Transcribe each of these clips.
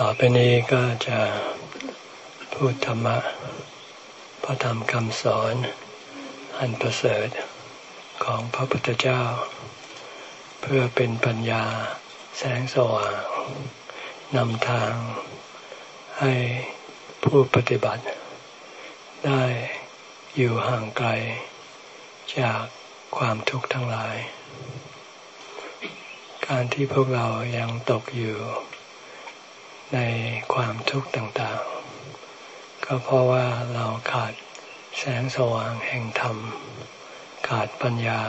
ต่อไปนี้ก็จะพูดธรรมะ พระธรรมคำสอน อันประเสริฐของพระพุทธเจ้า เพื่อเป็นปัญญาแสงสว่างนำทาง ให้ผู้ปฏิบัติ ได้อยู่ห่างไกล จากความทุกข์ทั้งหลาย การที่พวกเรายังตกอยู่ ในความทุกข์ต่างๆ ก็เพราะว่าเราขาดแสงสว่างแห่งธรรม ขาดปัญญา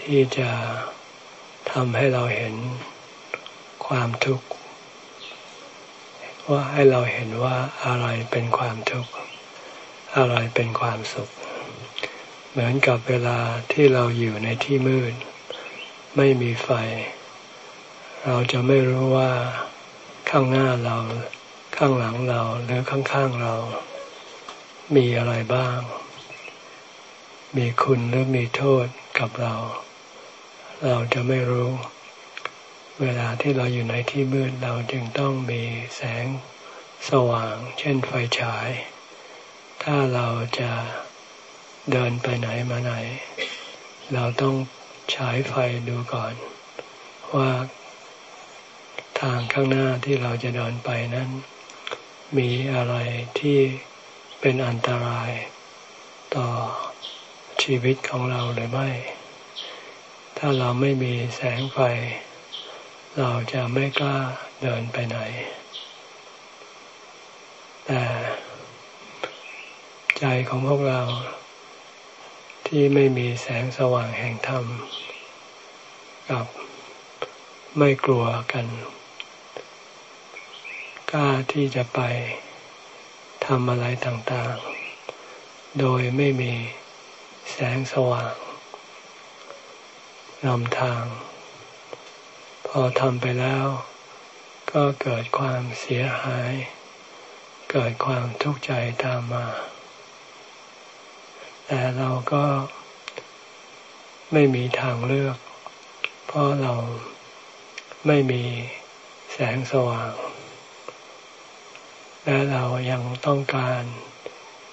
ที่จะทำให้เราเห็นความทุกข์ ว่าให้เราเห็นว่าอะไรเป็นความทุกข์ อะไรเป็นความสุข เหมือนกับเวลาที่เราอยู่ในที่มืด ไม่มีไฟ เราจะไม่รู้ว่า ข้างหน้าเรา ข้างหลังเราหรือข้างๆเรา มีอะไรบ้าง มีคุณหรือมีโทษกับเรา เราจะไม่รู้ เวลาที่เราอยู่ในที่มืดเราจึงต้องมีแสงสว่าง เช่นไฟฉาย ถ้าเราจะเดินไปไหนมาไหน เราต้องฉายไฟดูก่อน ว่า ทางข้างหน้าที่เราจะเดินไปนั้น มีอะไรที่เป็นอันตรายต่อชีวิตของเราหรือไม่ ถ้าเราไม่มีแสงไฟ เราจะไม่กล้าเดินไปไหน แต่ใจของพวกเราที่ไม่มีแสงสว่างแห่งธรรมกับไม่กลัวกัน กล้าที่จะไปทำอะไรต่างๆ โดยไม่มีแสงสว่างนำทาง พอทำไปแล้ว ก็เกิดความเสียหาย เกิดความทุกข์ใจตามมา แต่เราก็ไม่มีทางเลือก เพราะเราไม่มีแสงสว่าง และเรายังต้องการ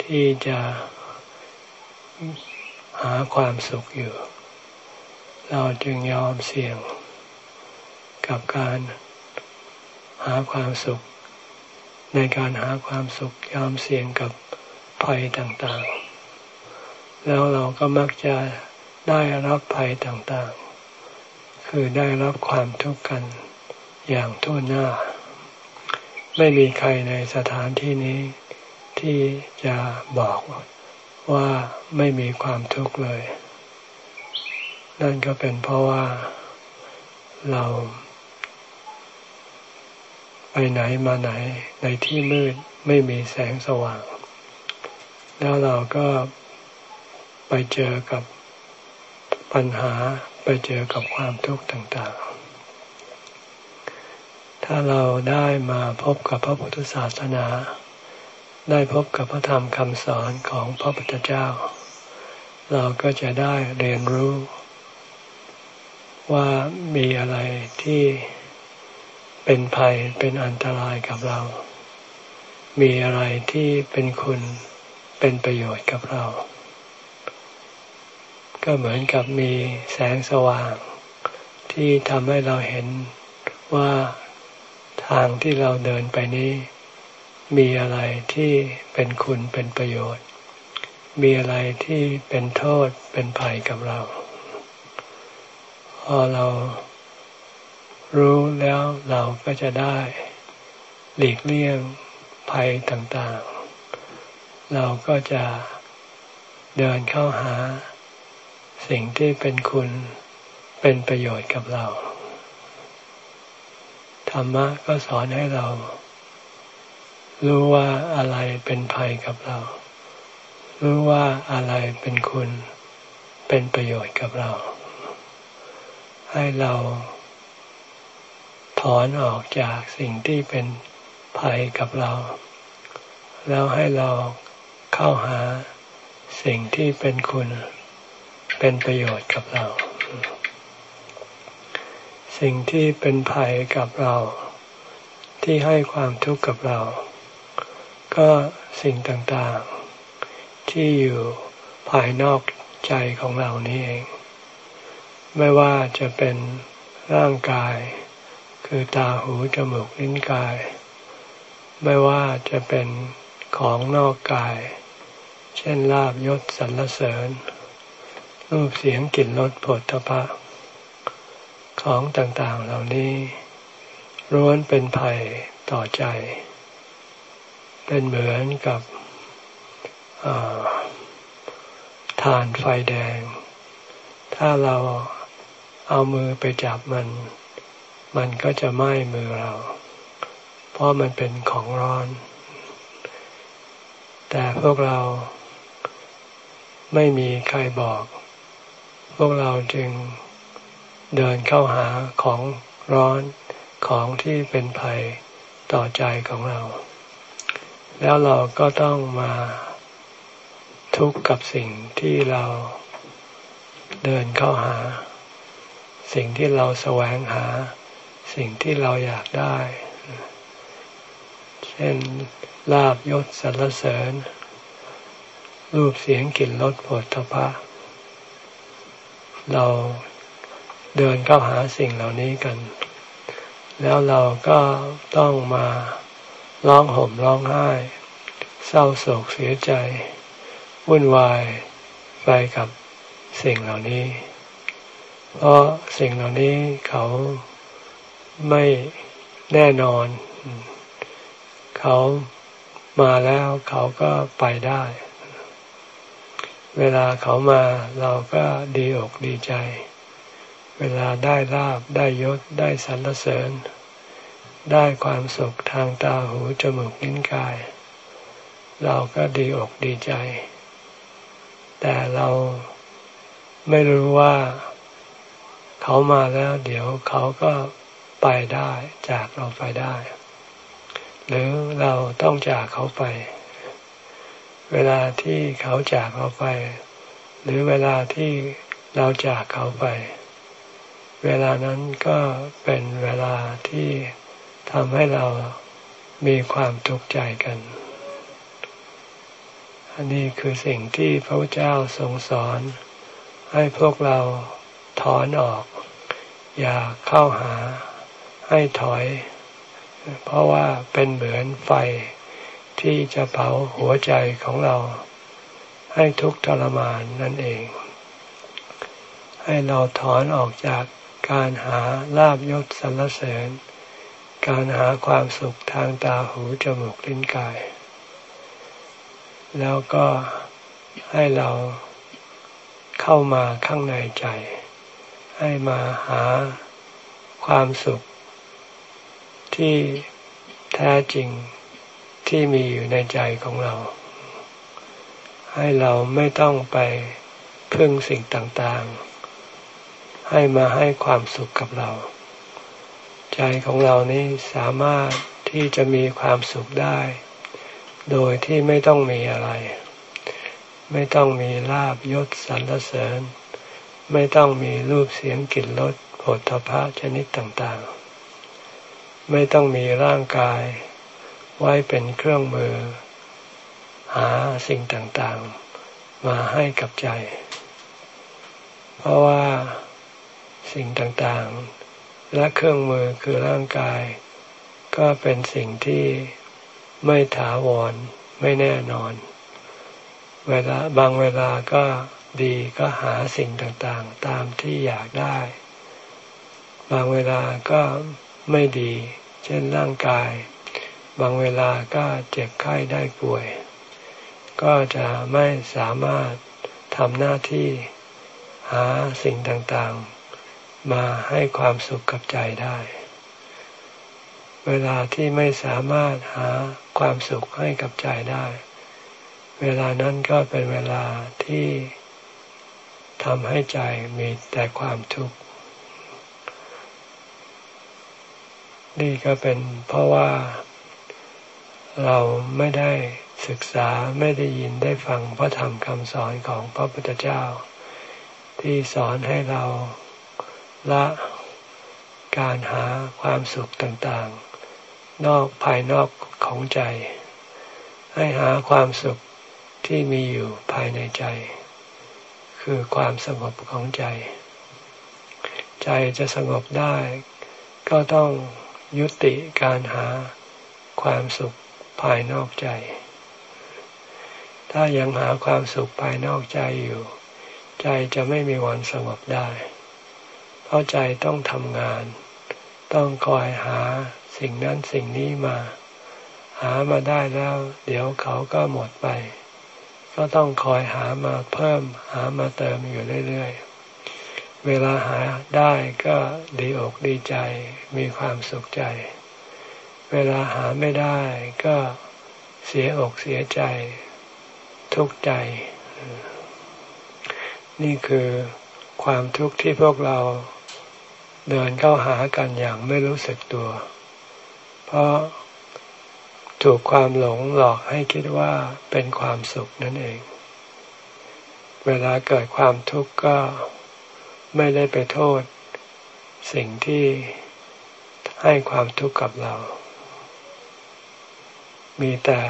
ที่จะหาความสุขอยู่ เราจึงยอมเสี่ยงกับการหาความสุข ในการหาความสุขยอมเสี่ยงกับภัยต่างๆ แล้วเราก็มักจะได้รับภัยต่างๆ คือได้รับความทุกข์กันอย่างทั่วหน้า ไม่มีใครในสถานที่นี้ ที่จะบอกว่าไม่มีความทุกข์เลย นั่นก็เป็นเพราะว่าเรา ไปไหนมาไหนในที่มืดไม่มีแสงสว่าง แล้วเราก็ไปเจอกับปัญหาไปเจอกับความทุกข์ต่างๆ ถ้าเราได้มาพบกับพระพุทธศาสนา ได้พบกับพระธรรมคำสอนของพระพุทธเจ้า เราก็จะได้เรียนรู้ ว่ามีอะไรที่เป็นภัยเป็นอันตรายกับเรา มีอะไรที่เป็นคุณเป็นประโยชน์กับเรา ก็เหมือนกับมีแสงสว่างที่ทำให้เราเห็นว่า ทางที่เราเดินไปนี้ มีอะไรที่เป็นคุณเป็นประโยชน์ มีอะไรที่เป็นโทษเป็นภัยกับเรา พอเรารู้แล้วเราก็จะได้ หลีกเลี่ยงภัยต่างๆ เราก็จะเดินเข้าหา สิ่งที่เป็นคุณเป็นประโยชน์กับเรา ธรรมะก็สอนให้เรา รู้ว่าอะไรเป็นภัยกับเรา รู้ว่าอะไรเป็นคุณ เป็นประโยชน์กับเรา ให้เราถอนออกจากสิ่งที่เป็นภัยกับเรา แล้วให้เราเข้าหาสิ่งที่เป็นคุณ เป็นประโยชน์กับเรา สิ่งที่เป็นภัยกับเรา ที่ให้ความทุกข์กับเรา ก็สิ่งต่างๆ ที่อยู่ภายนอกใจของเรานี้เอง ไม่ว่าจะเป็นร่างกาย คือตาหูจมูกลิ้นกาย ไม่ว่าจะเป็นของนอกกาย เช่นลาบยศสรรเสริญ รูปเสียงกลิ่นรสผลตภะ ของต่างๆเหล่านี้ร้วนเป็นภัยต่อใจ เป็นเหมือนกับฐานไฟแดง ถ้าเราเอามือไปจับมัน มันก็จะไหม้มือเรา เพราะมันเป็นของร้อน แต่พวกเราไม่มีใครบอก พวกเราจึง เดินเข้าหาของร้อนของที่เป็นภัยต่อใจของเรา แล้วเราก็ต้องมาทุกข์กับสิ่งที่เราเดินเข้าหา สิ่งที่เราแสวงหา สิ่งที่เราอยากได้ เช่นลาบยศสรรเสริญ รูปเสียงกลิ่นรสผลทพะเรา เดินเข้าหาสิ่งเหล่านี้กัน แล้วเราก็ต้องมาร้องห่มร้องไห้ เศร้าโศกเสียใจ วุ่นวายไปกับสิ่งเหล่านี้ เพราะสิ่งเหล่านี้เขาไม่แน่นอน เขามาแล้วเขาก็ไปได้ เวลาเขามาเราก็ดีอกดีใจ เวลาได้ลาบได้ยศได้สรรเสริญ ได้ความสุขทางตาหูจมูกลิ้นกาย เราก็ดีอกดีใจ แต่เราไม่รู้ว่าเขามาแล้วเดี๋ยวเขาก็ไปได้จากเราไปได้ หรือเราต้องจากเขาไป เวลาที่เขาจากเราไป หรือเวลาที่เราจากเขาไป เวลานั้นก็เป็นเวลาที่ทำให้เรามีความทุกข์ใจกัน อันนี้คือสิ่งที่พระเจ้าทรงสอน ให้พวกเราถอนออก อย่าเข้าหาให้ถอย เพราะว่าเป็นเหมือนไฟที่จะเผาหัวใจของเรา ให้ทุกข์ทรมานนั่นเอง ให้เราถอนออกจาก การหาลาบยศสรรเสริญ การหาความสุขทางตาหูจมูกลิ้นกาย แล้วก็ให้เราเข้ามาข้างในใจ ให้มาหาความสุข ที่แท้จริงที่มีอยู่ในใจของเรา ให้เราไม่ต้องไปพึ่งสิ่งต่างๆ ให้มาให้ความสุขกับเรา ใจของเรานี้สามารถที่จะมีความสุขได้ โดยที่ไม่ต้องมีอะไร ไม่ต้องมีลาบยศสรรเสริญ ไม่ต้องมีรูปเสียงกลิ่นรสผลทพะชนิดต่างๆ ไม่ต้องมีร่างกาย ไว้เป็นเครื่องมือ หาสิ่งต่างๆ มาให้กับใจ เพราะว่า สิ่งต่างๆ และเครื่องมือคือร่างกาย ก็เป็นสิ่งที่ไม่ถาวรไม่แน่นอน เวลาบางเวลาก็ดีก็หาสิ่งต่างๆ ตามที่อยากได้ บางเวลาก็ไม่ดี เช่นร่างกาย บางเวลาก็เจ็บไข้ได้ป่วย ก็จะไม่สามารถทำหน้าที่หาสิ่งต่าง มาให้ความสุขกับใจได้ เวลาที่ไม่สามารถหาความสุขให้กับใจได้ เวลานั้นก็เป็นเวลาที่ทำให้ใจมีแต่ความทุกข์ นี่ก็เป็นเพราะว่าเราไม่ได้ศึกษาไม่ได้ยินได้ฟังพระธรรมคำสอนของพระพุทธเจ้า ที่สอนให้เรา ละการหาความสุขต่างๆ นอกภายนอกของใจ ให้หาความสุขที่มีอยู่ภายในใจ คือความสงบของใจ ใจจะสงบได้ ก็ต้องยุติการหาความสุขภายนอกใจ ถ้ายังหาความสุขภายนอกใจอยู่ ใจจะไม่มีวันสงบได้ เพราะใจต้องทำงาน ต้องคอยหาสิ่งนั้นสิ่งนี้มา หามาได้แล้ว เดี๋ยวเขาก็หมดไป ก็ต้องคอยหามาเพิ่ม หามาเติมอยู่เรื่อยๆ เวลาหาได้ก็ดีอกดีใจ มีความสุขใจ เวลาหาไม่ได้ก็เสียอกเสียใจ ทุกข์ใจ นี่คือความทุกข์ที่พวกเรา เดินเข้าหากันอย่างไม่รู้สึกตัว เพราะถูกความหลงหลอกให้คิดว่าเป็นความสุขนั่นเอง เวลาเกิดความทุกข์ก็ไม่ได้ไปโทษ สิ่งที่ให้ความทุกข์กับเรา มีแต่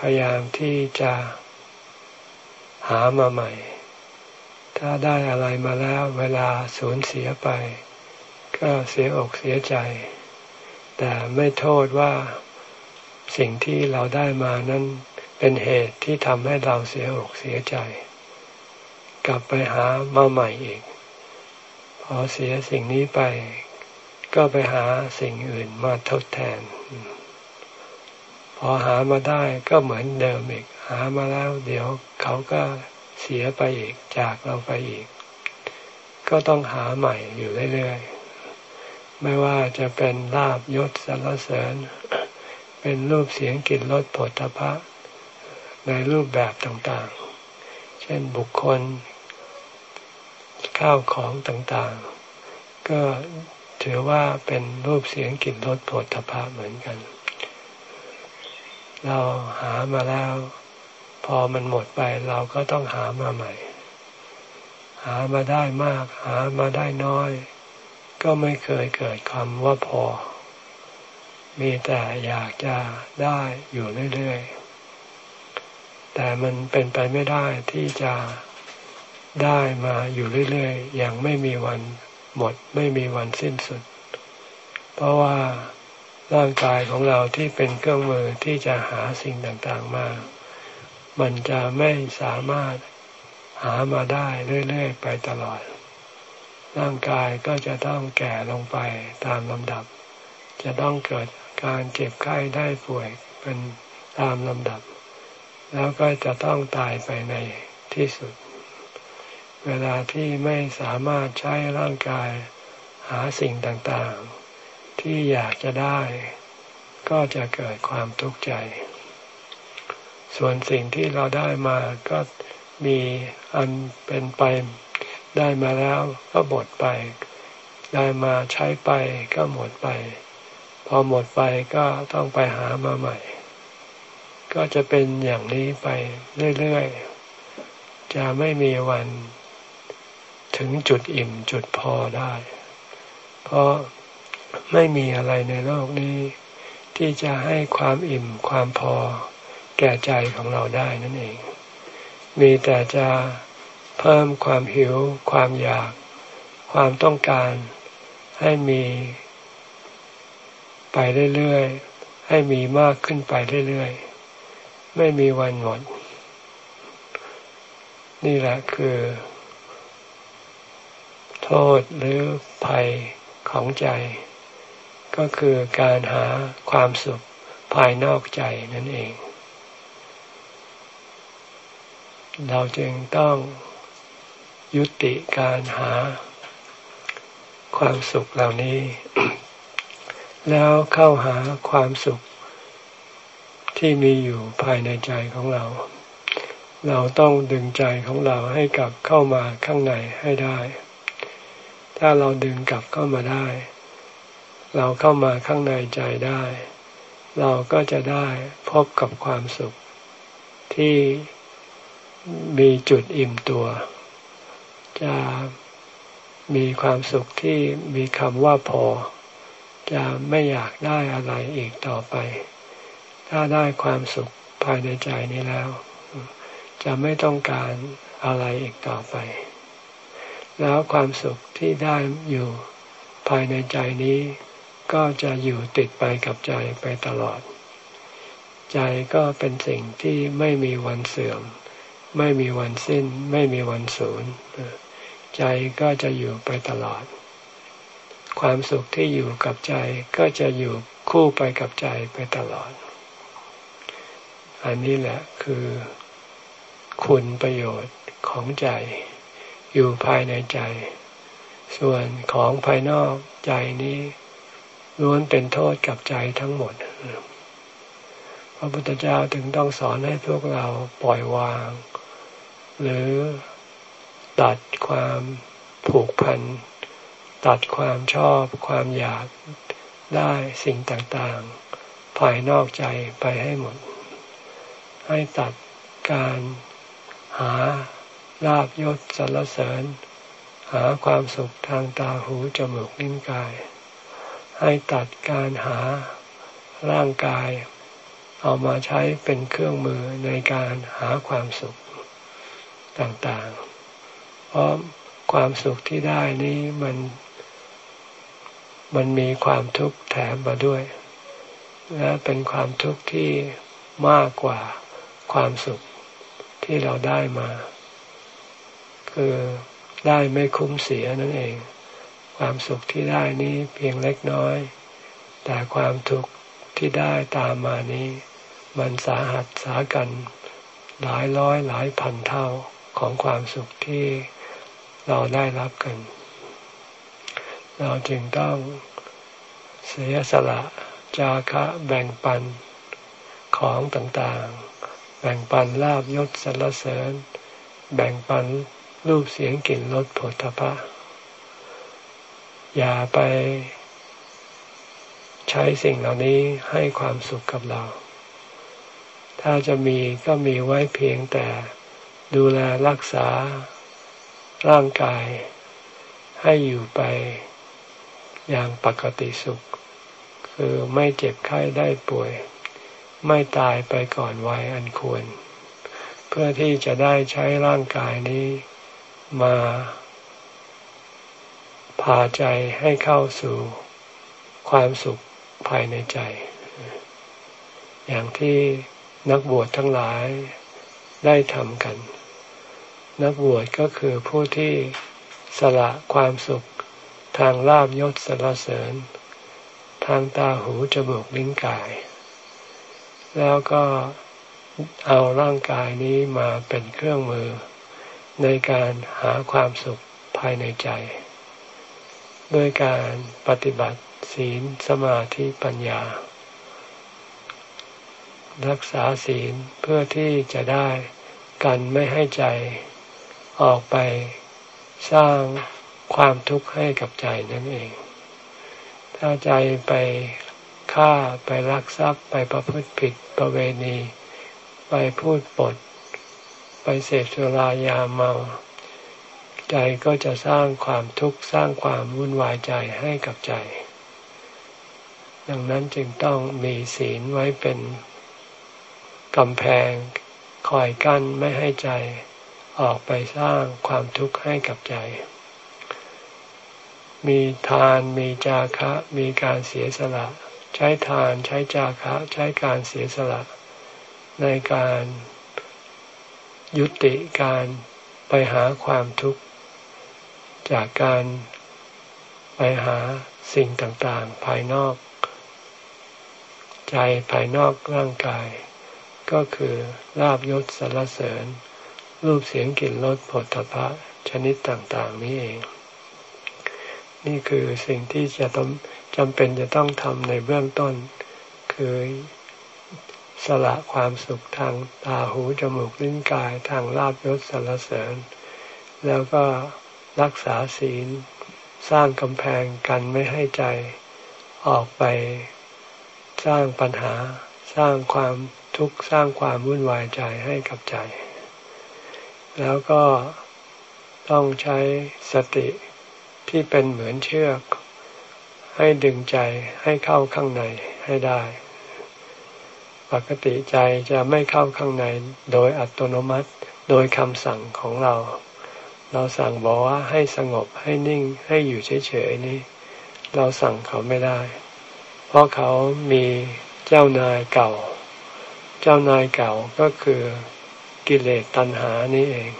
พยายามที่จะหามาใหม่ ถ้าได้อะไรมาแล้วเวลาสูญเสียไป ก็เสียอกเสียใจ แต่ไม่โทษว่าสิ่งที่เราได้มานั้นเป็นเหตุที่ทำให้เราเสียอกเสียใจ กลับไปหามาใหม่อีก พอเสียสิ่งนี้ไป ก็ไปหาสิ่งอื่นมาทดแทน พอหามาได้ก็เหมือนเดิมอีก หามาแล้ว เดี๋ยวเขาก็เสียไปอีกจากเราไปอีก ก็ต้องหาใหม่อยู่เรื่อยๆ ไม่ว่าจะเป็นลาบยศสรรเสริญ เป็นรูปเสียงกลิ่นรสผลพะในรูปแบบต่างๆ เช่นบุคคล ข้าวของต่างๆ ก็ถือว่าเป็นรูปเสียงกลิ่นรสผลพะเหมือนกัน เราหามาแล้ว พอมันหมดไปเราก็ต้องหามาใหม่ หามาได้มาก หามาได้น้อย ก็ไม่เคยเกิดคำว่าพอ มีแต่อยากจะได้อยู่เรื่อยๆ แต่มันเป็นไปไม่ได้ที่จะได้มาอยู่เรื่อยๆ อย่างไม่มีวันหมดไม่มีวันสิ้นสุด เพราะว่าร่างกายของเราที่เป็นเครื่องมือที่จะหาสิ่งต่างๆมา มันจะไม่สามารถหามาได้เรื่อยๆ ไปตลอด ร่างกายก็จะต้องแก่ลงไปตามลำดับ จะต้องเกิดการเจ็บไข้ได้ป่วยเป็นตามลำดับ แล้วก็จะต้องตายไปในที่สุด เวลาที่ไม่สามารถใช้ร่างกายหาสิ่งต่างๆ ที่อยากจะได้ ก็จะเกิดความทุกข์ใจ ส่วนสิ่งที่เราได้มาก็มีอันเป็นไป ได้มาแล้วก็หมดไป ได้มาใช้ไปก็หมดไป พอหมดไปก็ต้องไปหามาใหม่ ก็จะเป็นอย่างนี้ไปเรื่อยๆ จะไม่มีวันถึงจุดอิ่มจุดพอได้ เพราะไม่มีอะไรในโลกนี้ ที่จะให้ความอิ่มความพอ แก่ใจของเราได้นั่นเอง มีแต่จะ เพิ่มความหิว ความอยาก ความต้องการให้มีไปเรื่อยๆ ให้มีมากขึ้นไปเรื่อยๆ ไม่มีวันหมด นี่แหละคือ โทษหรือภัยของใจ ก็คือการหาความสุขภายนอกใจนั่นเอง เราจึงต้อง ยุติการหา ความสุขเหล่านี้ แล้วเข้าหาความสุขที่มีอยู่ภายในใจของเรา เราต้องดึงใจของเราให้กลับเข้ามาข้างในให้ได้ ถ้าเราดึงกลับเข้ามาได้ เราเข้ามาข้างในใจได้ เราก็จะได้พบกับความสุขที่มีจุดอิ่มตัว จะมีความสุขที่มีคำว่าพอ จะไม่อยากได้อะไรอีกต่อไป ถ้าได้ความสุขภายในใจนี้แล้ว จะไม่ต้องการอะไรอีกต่อไป แล้วความสุขที่ได้อยู่ภายในใจนี้ ก็จะอยู่ติดไปกับใจไปตลอด ใจก็เป็นสิ่งที่ไม่มีวันเสื่อม ไม่มีวันสิ้น ไม่มีวันสูญ ใจก็จะอยู่ไปตลอด ความสุขที่อยู่กับใจก็จะอยู่คู่ไปกับใจไปตลอด อันนี้แหละคือ คุณประโยชน์ของใจ อยู่ภายในใจ ส่วนของภายนอกใจนี้ล้วนเป็นโทษกับใจทั้งหมด พระพุทธเจ้าถึงต้องสอนให้พวกเราปล่อยวาง หรือ ตัดความผูกพัน ตัดความชอบความอยากได้สิ่งต่างๆ ภายนอกใจไปให้หมด ให้ตัดการหาลาบยศสรรเสริญ หาความสุขทางตาหูจมูกลิ้นกาย ให้ตัดการหาร่างกาย เอามาใช้เป็นเครื่องมือในการหาความสุขต่างๆ เพราะความสุขที่ได้นี้มันมันมีความทุกข์แถมมาด้วย และเป็นความทุกข์ที่มากกว่าความสุขที่เราได้มา คือได้ไม่คุ้มเสียนั่นเอง ความสุขที่ได้นี้เพียงเล็กน้อย แต่ความทุกข์ที่ได้ตามมานี้ มันสาหัสสากันหลายร้อยหลายพันเท่าของความสุขที่ เราได้รับกัน เราจึงต้องเสียสละจาคะแบ่งปันของต่างๆ แบ่งปันลาบยศสรรเสริญ แบ่งปันรูปเสียงกลิ่นรสผลทพะอย่าไปใช้สิ่งเหล่านี้ให้ความสุขกับเรา ถ้าจะมีก็มีไว้เพียงแต่ดูแลรักษา ร่างกายให้อยู่ไปอย่างปกติสุข คือไม่เจ็บไข้ได้ป่วย ไม่ตายไปก่อนวัยอันควร เพื่อที่จะได้ใช้ร่างกายนี้มาพาใจให้เข้าสู่ความสุขภายในใจ อย่างที่นักบวชทั้งหลายได้ทำกัน นักบวชก็คือผู้ที่สละความสุขทางลาบยศสรรเสริญ ทางตาหูจมูกลิ้นกาย แล้วก็เอาร่างกายนี้มาเป็นเครื่องมือ ในการหาความสุขภายในใจ ด้วยการปฏิบัติศีลสมาธิปัญญา รักษาศีลเพื่อที่จะได้กันไม่ให้ใจ ออกไปสร้างความทุกข์ให้กับใจนั่นเอง ถ้าใจไปฆ่าไปรักทรัพย์ไปประพฤติผิดประเวณี ไปพูดปด ไปเสพสุรายาเมา ใจก็จะสร้างความทุกข์สร้างความวุ่นวายใจให้กับใจ ดังนั้นจึงต้องมีศีลไว้เป็นกำแพงคอยกั้นไม่ให้ใจ ออกไปสร้างความทุกข์ให้กับใจ มีทานมีจาคะ มีการเสียสละ ใช้ทานใช้จาคะ ใช้การเสียสละ ในการยุติการไปหาความทุกข์ จากการไปหาสิ่งต่างๆ ภายนอก ใจภายนอกร่างกาย ก็คือลาบยศสรรเสริญ รูปเสียงกลิ่นรสผลตภะชนิดต่าง ๆ นี้เอง นี่คือสิ่งที่จะต้องจำเป็นจะต้องทำในเบื้องต้น คือสละความสุขทางตาหูจมูกลิ้นกายทางลาบยศสรรเสริญ แล้วก็รักษาศีลสร้างกำแพงกันไม่ให้ใจออกไปสร้างปัญหา สร้างความทุกข์สร้างความวุ่นวายใจให้กับใจ แล้วก็ต้องใช้สติที่เป็นเหมือนเชือก ให้ดึงใจให้เข้าข้างในให้ได้ ปกติใจจะไม่เข้าข้างในโดยอัตโนมัติโดยคำสั่งของเรา เราสั่งบอกว่าให้สงบให้นิ่งให้อยู่เฉยๆนี้เราสั่งเขาไม่ได้ เพราะเขามีเจ้านายเก่า เจ้านายเก่าก็คือ กิเลสตัณหานี่เอง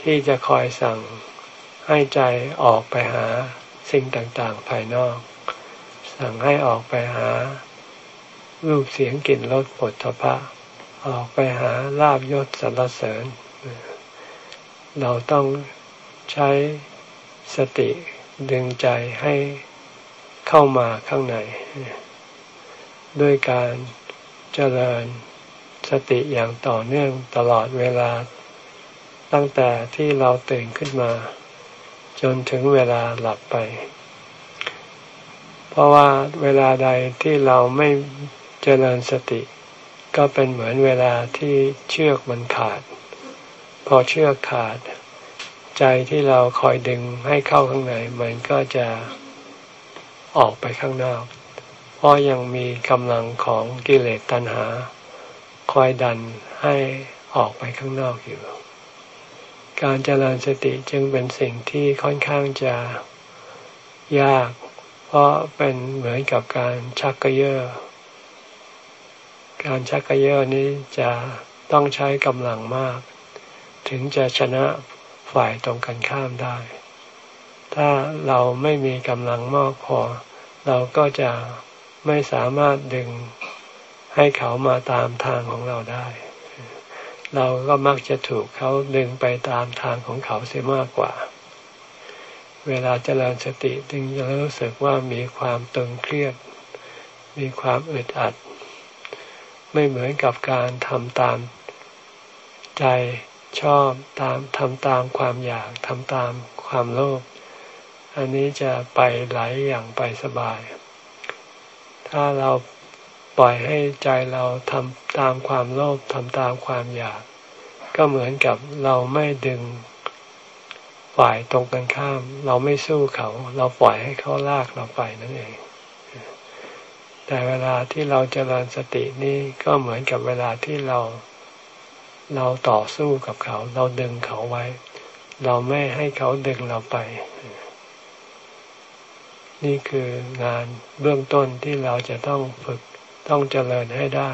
ที่จะคอยสั่งให้ใจออกไปหาสิ่งต่างๆ ภายนอก สั่งให้ออกไปหา รูปเสียงกลิ่นรสผลทพะ ออกไปหาลาบยศสรรเสริญ เราต้องใช้สติดึงใจให้เข้ามาข้างใน ด้วยการเจริญ สติอย่างต่อเนื่องตลอดเวลา ตั้งแต่ที่เราตื่นขึ้นมา จนถึงเวลาหลับไป เพราะว่าเวลาใดที่เราไม่เจริญสติ ก็เป็นเหมือนเวลาที่เชือกมันขาด พอเชือกขาด ใจที่เราคอยดึงให้เข้าข้างในมันก็จะออกไปข้างนอก เพราะยังมีกำลังของกิเลสตัณหา คอยดันให้ออกไปข้างนอกอยู่ การเจริญสติจึงเป็นสิ่งที่ค่อนข้างจะยาก เพราะเป็นเหมือนกับการชักกระเยาะการชักกระเยาะนี้จะต้องใช้กำลังมาก ถึงจะชนะฝ่ายตรงกันข้ามได้ ถ้าเราไม่มีกำลังมากพอ เราก็จะไม่สามารถดึง ให้เขามาตามทางของเราได้ เราก็มักจะถูกเขาดึงไปตามทางของเขาเสียมากกว่า เวลาเจริญสติจึงจะรู้สึกว่ามีความตึงเครียด มีความอึดอัด ไม่เหมือนกับการทำตามใจชอบตามทำตามความอยากทำตามความโลภอันนี้จะไปไหลอย่างไปสบาย ถ้าเรา ปล่อยให้ใจเราทำตามความโลภทำตามความอยาก ก็เหมือนกับเราไม่ดึงฝ่ายตรงกันข้าม เราไม่สู้เขา เราปล่อยให้เขาลากเราไปนั่นเอง แต่เวลาที่เราจเจริญสตินี่ก็เหมือนกับเวลาที่เราเราต่อสู้กับเขา เราดึงเขาไว้ เราไม่ให้เขาดึงเราไป นี่คืองานเบื้องต้นที่เราจะต้องฝึก ต้องเจริญให้ได้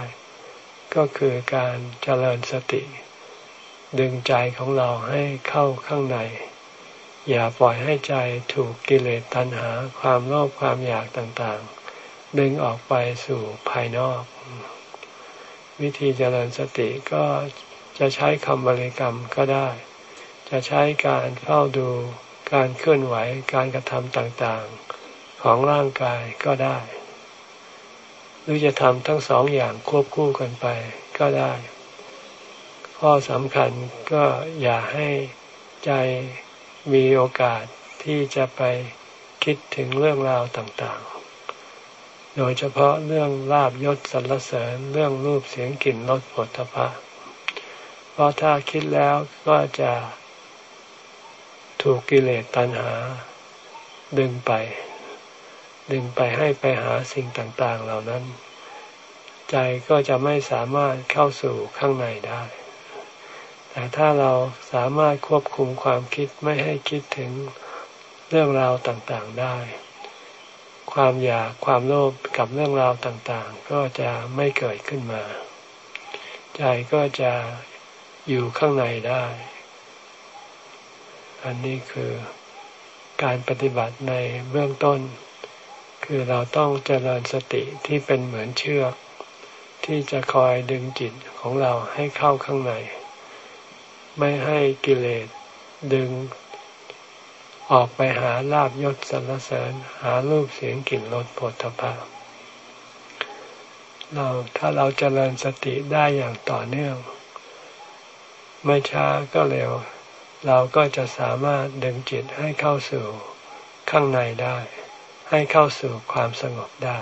ก็คือการเจริญสติ ดึงใจของเราให้เข้าข้างใน อย่าปล่อยให้ใจถูกกิเลสตัณหาความโลภความอยากต่างๆ ดึงออกไปสู่ภายนอก วิธีเจริญสติก็จะใช้คำบริกรรมก็ได้ จะใช้การเฝ้าดูการเคลื่อนไหวการกระทำต่างๆ ของร่างกายก็ได้ หรือจะทำทั้งสองอย่างควบคู่กันไปก็ได้ ข้อสำคัญก็อย่าให้ใจมีโอกาสที่จะไปคิดถึงเรื่องราวต่างๆ โดยเฉพาะเรื่องลาบยศสรรเสริญเรื่องรูปเสียงกลิ่นรสผลพะเพราะถ้าคิดแล้วก็จะถูกกิเลสตัณหาดึงไป ดึงไปให้ไปหาสิ่งต่าง ๆ เหล่านั้น ใจก็จะไม่สามารถเข้าสู่ข้างในได้ แต่ถ้าเราสามารถควบคุมความคิดไม่ให้คิดถึงเรื่องราวต่างๆได้ ความอยากความโลภกับเรื่องราวต่างๆ ก็จะไม่เกิดขึ้นมา ใจก็จะอยู่ข้างในได้ อันนี้คือการปฏิบัติในเบื้องต้น คือเราต้องเจริญสติที่เป็นเหมือนเชือก ที่จะคอยดึงจิตของเราให้เข้าข้างใน ไม่ให้กิเลสดึงออกไปหาลาบยศสรรเสริญหารูปเสียงกลิ่นรสผลพะเราถ้าเราเจริญสติได้อย่างต่อเนื่อง ไม่ช้าก็เร็ว เราก็จะสามารถดึงจิตให้เข้าสู่ข้างในได้ ให้เข้าสู่ความสงบได้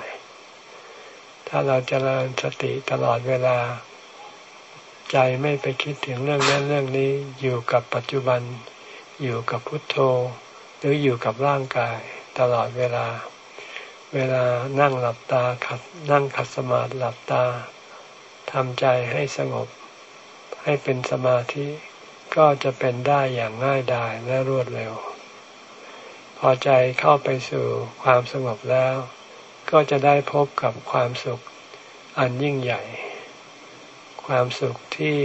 ถ้าเราจเจริญสติตลอดเวลา ใจไม่ไปคิดถึงเรื่องนั้นเรื่องนี้อยู่กับปัจจุบัน อยู่กับพุทโธ หรืออยู่กับร่างกายตลอดเวลา เวลานั่งหลับตาขัดนั่งขัดสมาธิหลับตาทำใจให้สงบ ให้เป็นสมาธิก็จะเป็นได้อย่างง่ายดายและรวดเร็ว พอใจเข้าไปสู่ความสงบแล้ว ก็จะได้พบกับความสุขอันยิ่งใหญ่ ความสุขที่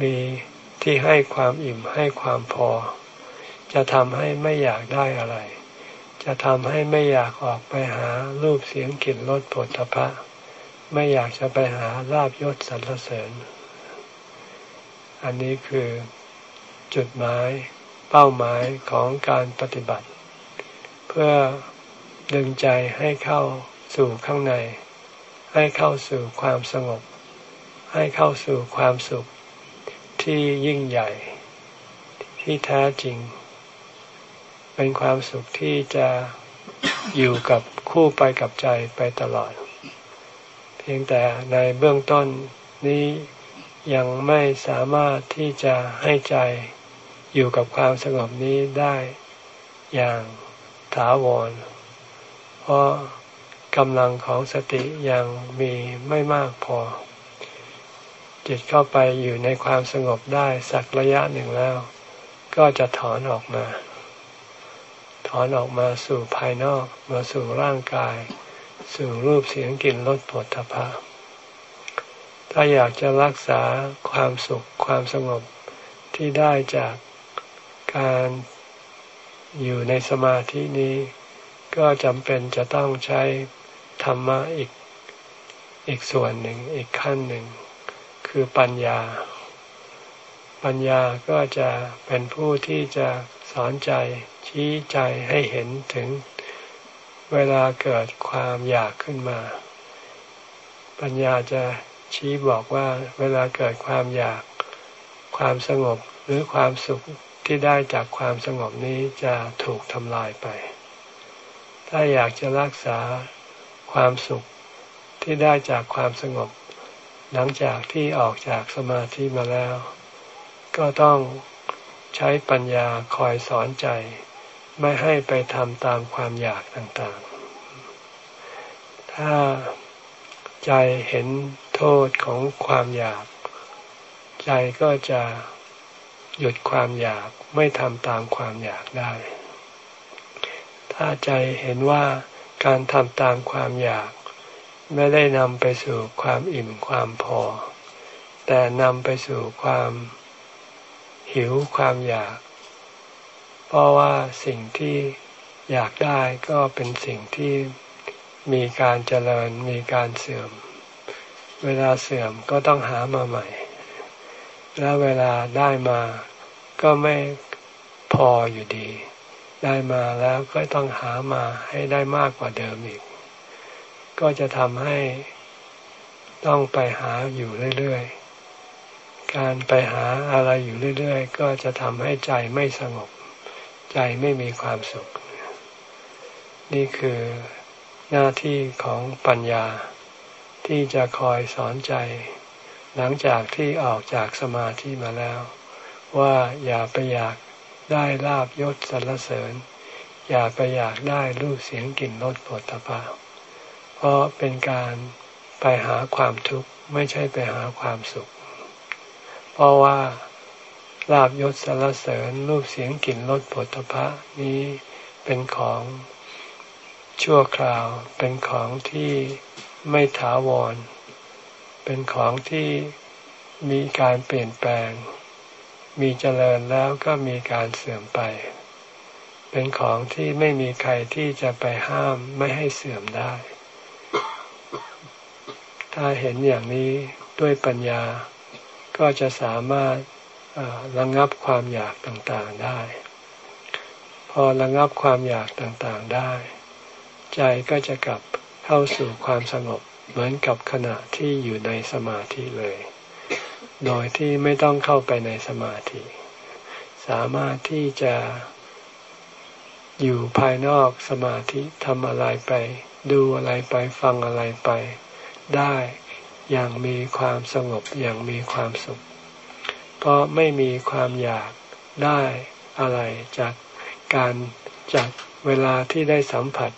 มีที่ให้ความอิ่มให้ความพอ จะทำให้ไม่อยากได้อะไร จะทำให้ไม่อยากออกไปหารูปเสียงกลิ่นรสผลพระไม่อยากจะไปหาลาบยศสรรเสริญ อันนี้คือจุดหมาย เป้าหมายของการปฏิบัติ เพื่อดึงใจให้เข้าสู่ข้างใน ให้เข้าสู่ความสงบ ให้เข้าสู่ความสุขที่ยิ่งใหญ่ ที่แท้จริง เป็นความสุขที่จะอยู่กับคู่ไปกับใจไปตลอด เพียงแต่ในเบื้องต้นนี้ยังไม่สามารถที่จะให้ใจ อยู่กับความสงบนี้ได้อย่างถาวร เพราะกำลังของสติยังมีไม่มากพอ จิตเข้าไปอยู่ในความสงบได้สักระยะหนึ่งแล้ว ก็จะถอนออกมา ถอนออกมาสู่ภายนอกมาสู่ร่างกาย สู่รูปเสียงกลิ่นรสผลทพะถ้าอยากจะรักษาความสุขความสงบที่ได้จาก การอยู่ในสมาธินี้ ก็จำเป็นจะต้องใช้ธรรมะอีกอีกส่วนหนึ่งอีกขั้นหนึ่ง คือปัญญา ปัญญาก็จะเป็นผู้ที่จะสอนใจชี้ใจให้เห็นถึงเวลาเกิดความอยากขึ้นมา ปัญญาจะชี้บอกว่าเวลาเกิดความอยาก ความสงบหรือความสุข ที่ได้จากความสงบนี้จะถูกทำลายไป ถ้าอยากจะรักษาความสุขที่ได้จากความสงบ หลังจากที่ออกจากสมาธิมาแล้ว ก็ต้องใช้ปัญญาคอยสอนใจ ไม่ให้ไปทำตามความอยากต่างๆ ถ้าใจเห็นโทษของความอยาก ใจก็จะ หยุดความอยากไม่ทำตามความอยากได้ ถ้าใจเห็นว่าการทำตามความอยาก ไม่ได้นำไปสู่ความอิ่มความพอ แต่นำไปสู่ความหิวความอยาก เพราะว่าสิ่งที่อยากได้ก็เป็นสิ่งที่มีการเจริญมีการเสื่อม เวลาเสื่อมก็ต้องหามาใหม่ แล้วเวลาได้มาก็ไม่พออยู่ดี ได้มาแล้วก็ต้องหามาให้ได้มากกว่าเดิมอีก ก็จะทำให้ต้องไปหาอยู่เรื่อยๆ การไปหาอะไรอยู่เรื่อยๆ ก็จะทำให้ใจไม่สงบ ใจไม่มีความสุข นี่คือหน้าที่ของปัญญาที่จะคอยสอนใจ หลังจากที่ออกจากสมาธิมาแล้ว ว่าอย่าไปอยากได้ลาบยศสรรเสริญ อย่าไปอยากได้รูปเสียงกลิ่นรสผลตภะเพราะเป็นการไปหาความทุกข์ไม่ใช่ไปหาความสุข เพราะว่าลาบยศสารเสริญรูปเสียงกลิ่นรสผลพระนี้เป็นของชั่วคราวเป็นของที่ไม่ถาวร เป็นของที่มีการเปลี่ยนแปลง มีเจริญแล้วก็มีการเสื่อมไป เป็นของที่ไม่มีใครที่จะไปห้ามไม่ให้เสื่อมได้ ถ้าเห็นอย่างนี้ด้วยปัญญา ก็จะสามารถระงับความอยากต่างๆได้ พอระงับความอยากต่างๆได้ ใจก็จะกลับเข้าสู่ความสงบ เหมือนกับขณะที่อยู่ในสมาธิเลย โดยที่ไม่ต้องเข้าไปในสมาธิ สามารถที่จะอยู่ภายนอกสมาธิทำอะไรไป ดูอะไรไปฟังอะไรไป ได้อย่างมีความสงบอย่างมีความสุข เพราะไม่มีความอยากได้อะไรจากการจากเวลาที่ได้สัมผัส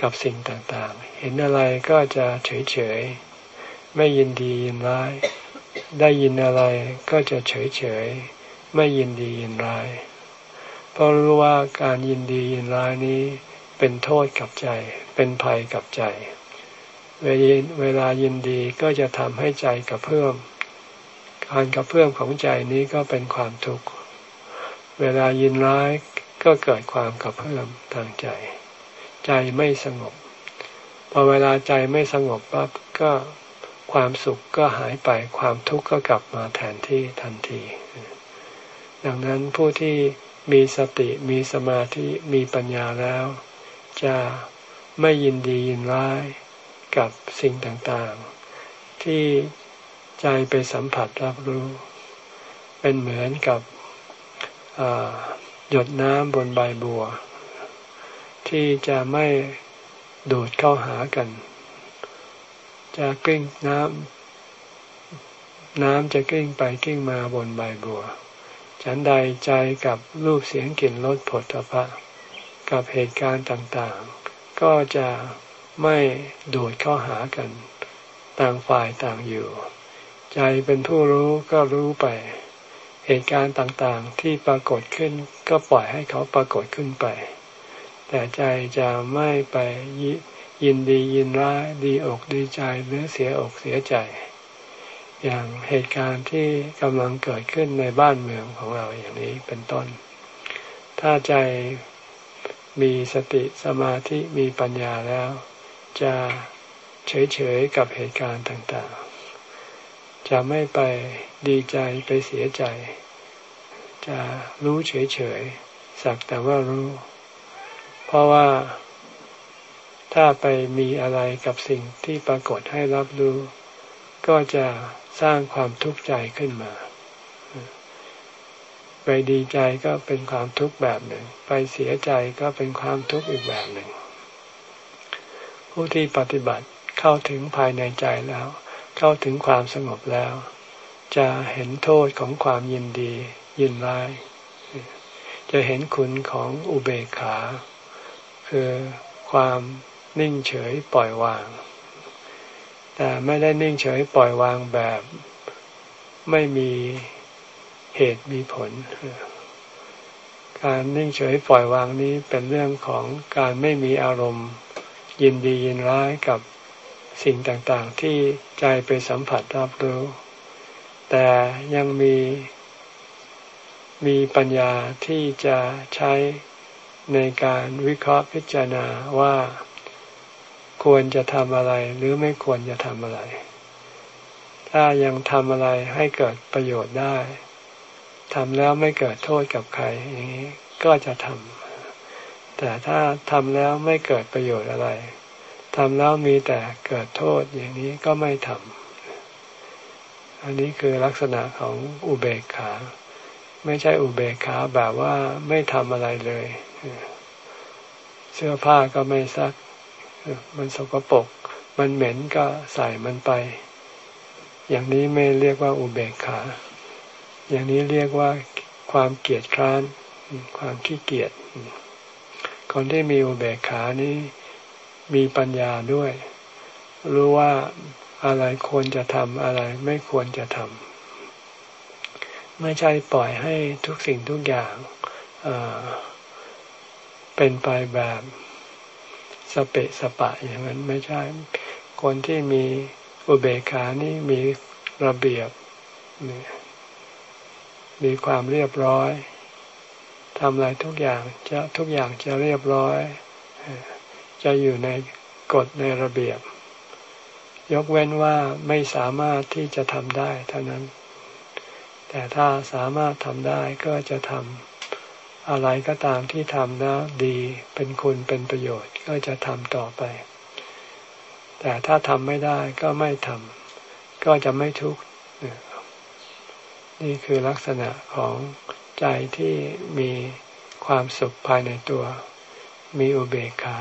กับสิ่งต่างๆ เห็นอะไรก็จะเฉยๆไม่ยินดียินร้าย ได้ยินอะไรก็จะเฉยๆไม่ยินดียินร้ายเพราะรู้ว่าการยินดียินร้ายนี้เป็นโทษกับใจ เป็นภัยกับใจ เวลายินดีก็จะทำให้ใจกระเพื่อมการกระเพื่อมของใจนี้ก็เป็นความทุกข์เวลายินร้ายก็เกิดความกระเพื่อมทางใจ ใจไม่สงบ อเวลาใจไม่สงบปั๊บก็ความสุขก็หายไปความทุกข์ก็กลับมาแทนที่ทันที ดังนั้นผู้ที่มีสติมีสมาธิมีปัญญาแล้ว จะไม่ยินดียินร้ายกับสิ่งต่างๆ ที่ใจไปสัมผัสรับรู้ เป็นเหมือนกับหยดน้ำบนใบบัว ที่จะไม่ ดูดเข้าหากัน จะกลิ้งน้ำน้ำจะกลิ้งไปกลิ้งมาบนใบบัว ฉันใดใจกับรูปเสียงกลิ่นรสผลตภะกับเหตุการณ์ต่างๆ ก็จะไม่ดูดเข้าหากัน ต่างฝ่ายต่างอยู่ ใจเป็นผู้รู้ก็รู้ไป เหตุการณ์ต่างๆ ที่ปรากฏขึ้นก็ปล่อยให้เขาปรากฏขึ้นไป แต่ใจจะไม่ไปยินดียินร้ายดีอกดีใจหรือเสียอกเสียใจ อย่างเหตุการณ์ที่กำลังเกิดขึ้นในบ้านเมืองของเราอย่างนี้เป็นต้น ถ้าใจมีสติสมาธิมีปัญญาแล้ว จะเฉยๆกับเหตุการณ์ต่างๆ จะไม่ไปดีใจไปเสียใจ จะรู้เฉยๆสักแต่ว่ารู้ เพราะว่าถ้าไปมีอะไรกับสิ่งที่ปรากฏให้รับรู้ ก็จะสร้างความทุกข์ใจขึ้นมา ไปดีใจก็เป็นความทุกข์แบบหนึ่ง ไปเสียใจก็เป็นความทุกข์อีกแบบหนึ่ง ผู้ที่ปฏิบัติเข้าถึงภายในใจแล้ว เข้าถึงความสงบแล้ว จะเห็นโทษของความยินดียินร้าย จะเห็นคุณของอุเบกขา คือความนิ่งเฉยปล่อยวาง แต่ไม่ได้นิ่งเฉยปล่อยวางแบบไม่มีเหตุมีผล การนิ่งเฉยปล่อยวางนี้เป็นเรื่องของการไม่มีอารมณ์ ยินดียินร้ายกับสิ่งต่างๆ ที่ใจไปสัมผัสรับรู้ แต่ยังมีมีปัญญาที่จะใช้ ในการวิเคราะห์พิจารณาว่าควรจะทำอะไรหรือไม่ควรจะทำอะไร ถ้ายังทำอะไรให้เกิดประโยชน์ได้ทำแล้วไม่เกิดโทษกับใครอย่างนี้ก็จะทำแต่ถ้าทำแล้วไม่เกิดประโยชน์อะไรทำแล้วมีแต่เกิดโทษอย่างนี้ก็ไม่ทำอันนี้คือลักษณะของอุเบกขา ไม่ใช่อุเบกขาแบบว่าไม่ทำอะไรเลย เสื้อผ้าก็ไม่ซัก มันสกปรกมันเหม็นก็ใส่มันไป อย่างนี้ไม่เรียกว่าอุเบกขา อย่างนี้เรียกว่าความเกียดคร้าน ความขี้เกียจ คนที่มีอุเบกขานี้มีปัญญาด้วย รู้ว่าอะไรควรจะทำอะไรไม่ควรจะทำ ไม่ใช่ปล่อยให้ทุกสิ่งทุกอย่าง เป็นไปแบบสเปะสปะอย่างนั้นไม่ใช่ คนที่มีอุเบกขานี่มีระเบียบมีความเรียบร้อยทำอะไรทุกอย่างจะทุกอย่างจะเรียบร้อย จะอยู่ในกฎในระเบียบ ยกเว้นว่าไม่สามารถที่จะทำได้เท่านั้น แต่ถ้าสามารถทำได้ก็จะทำ อะไรก็ตามที่ทำแล้วดีเป็นคุณเป็นประโยชน์ก็จะทำต่อไป แต่ถ้าทำไม่ได้ก็ไม่ทำก็จะไม่ทุกข์นี่คือลักษณะของใจที่มีความสุขภายในตัว มีอุเบกขา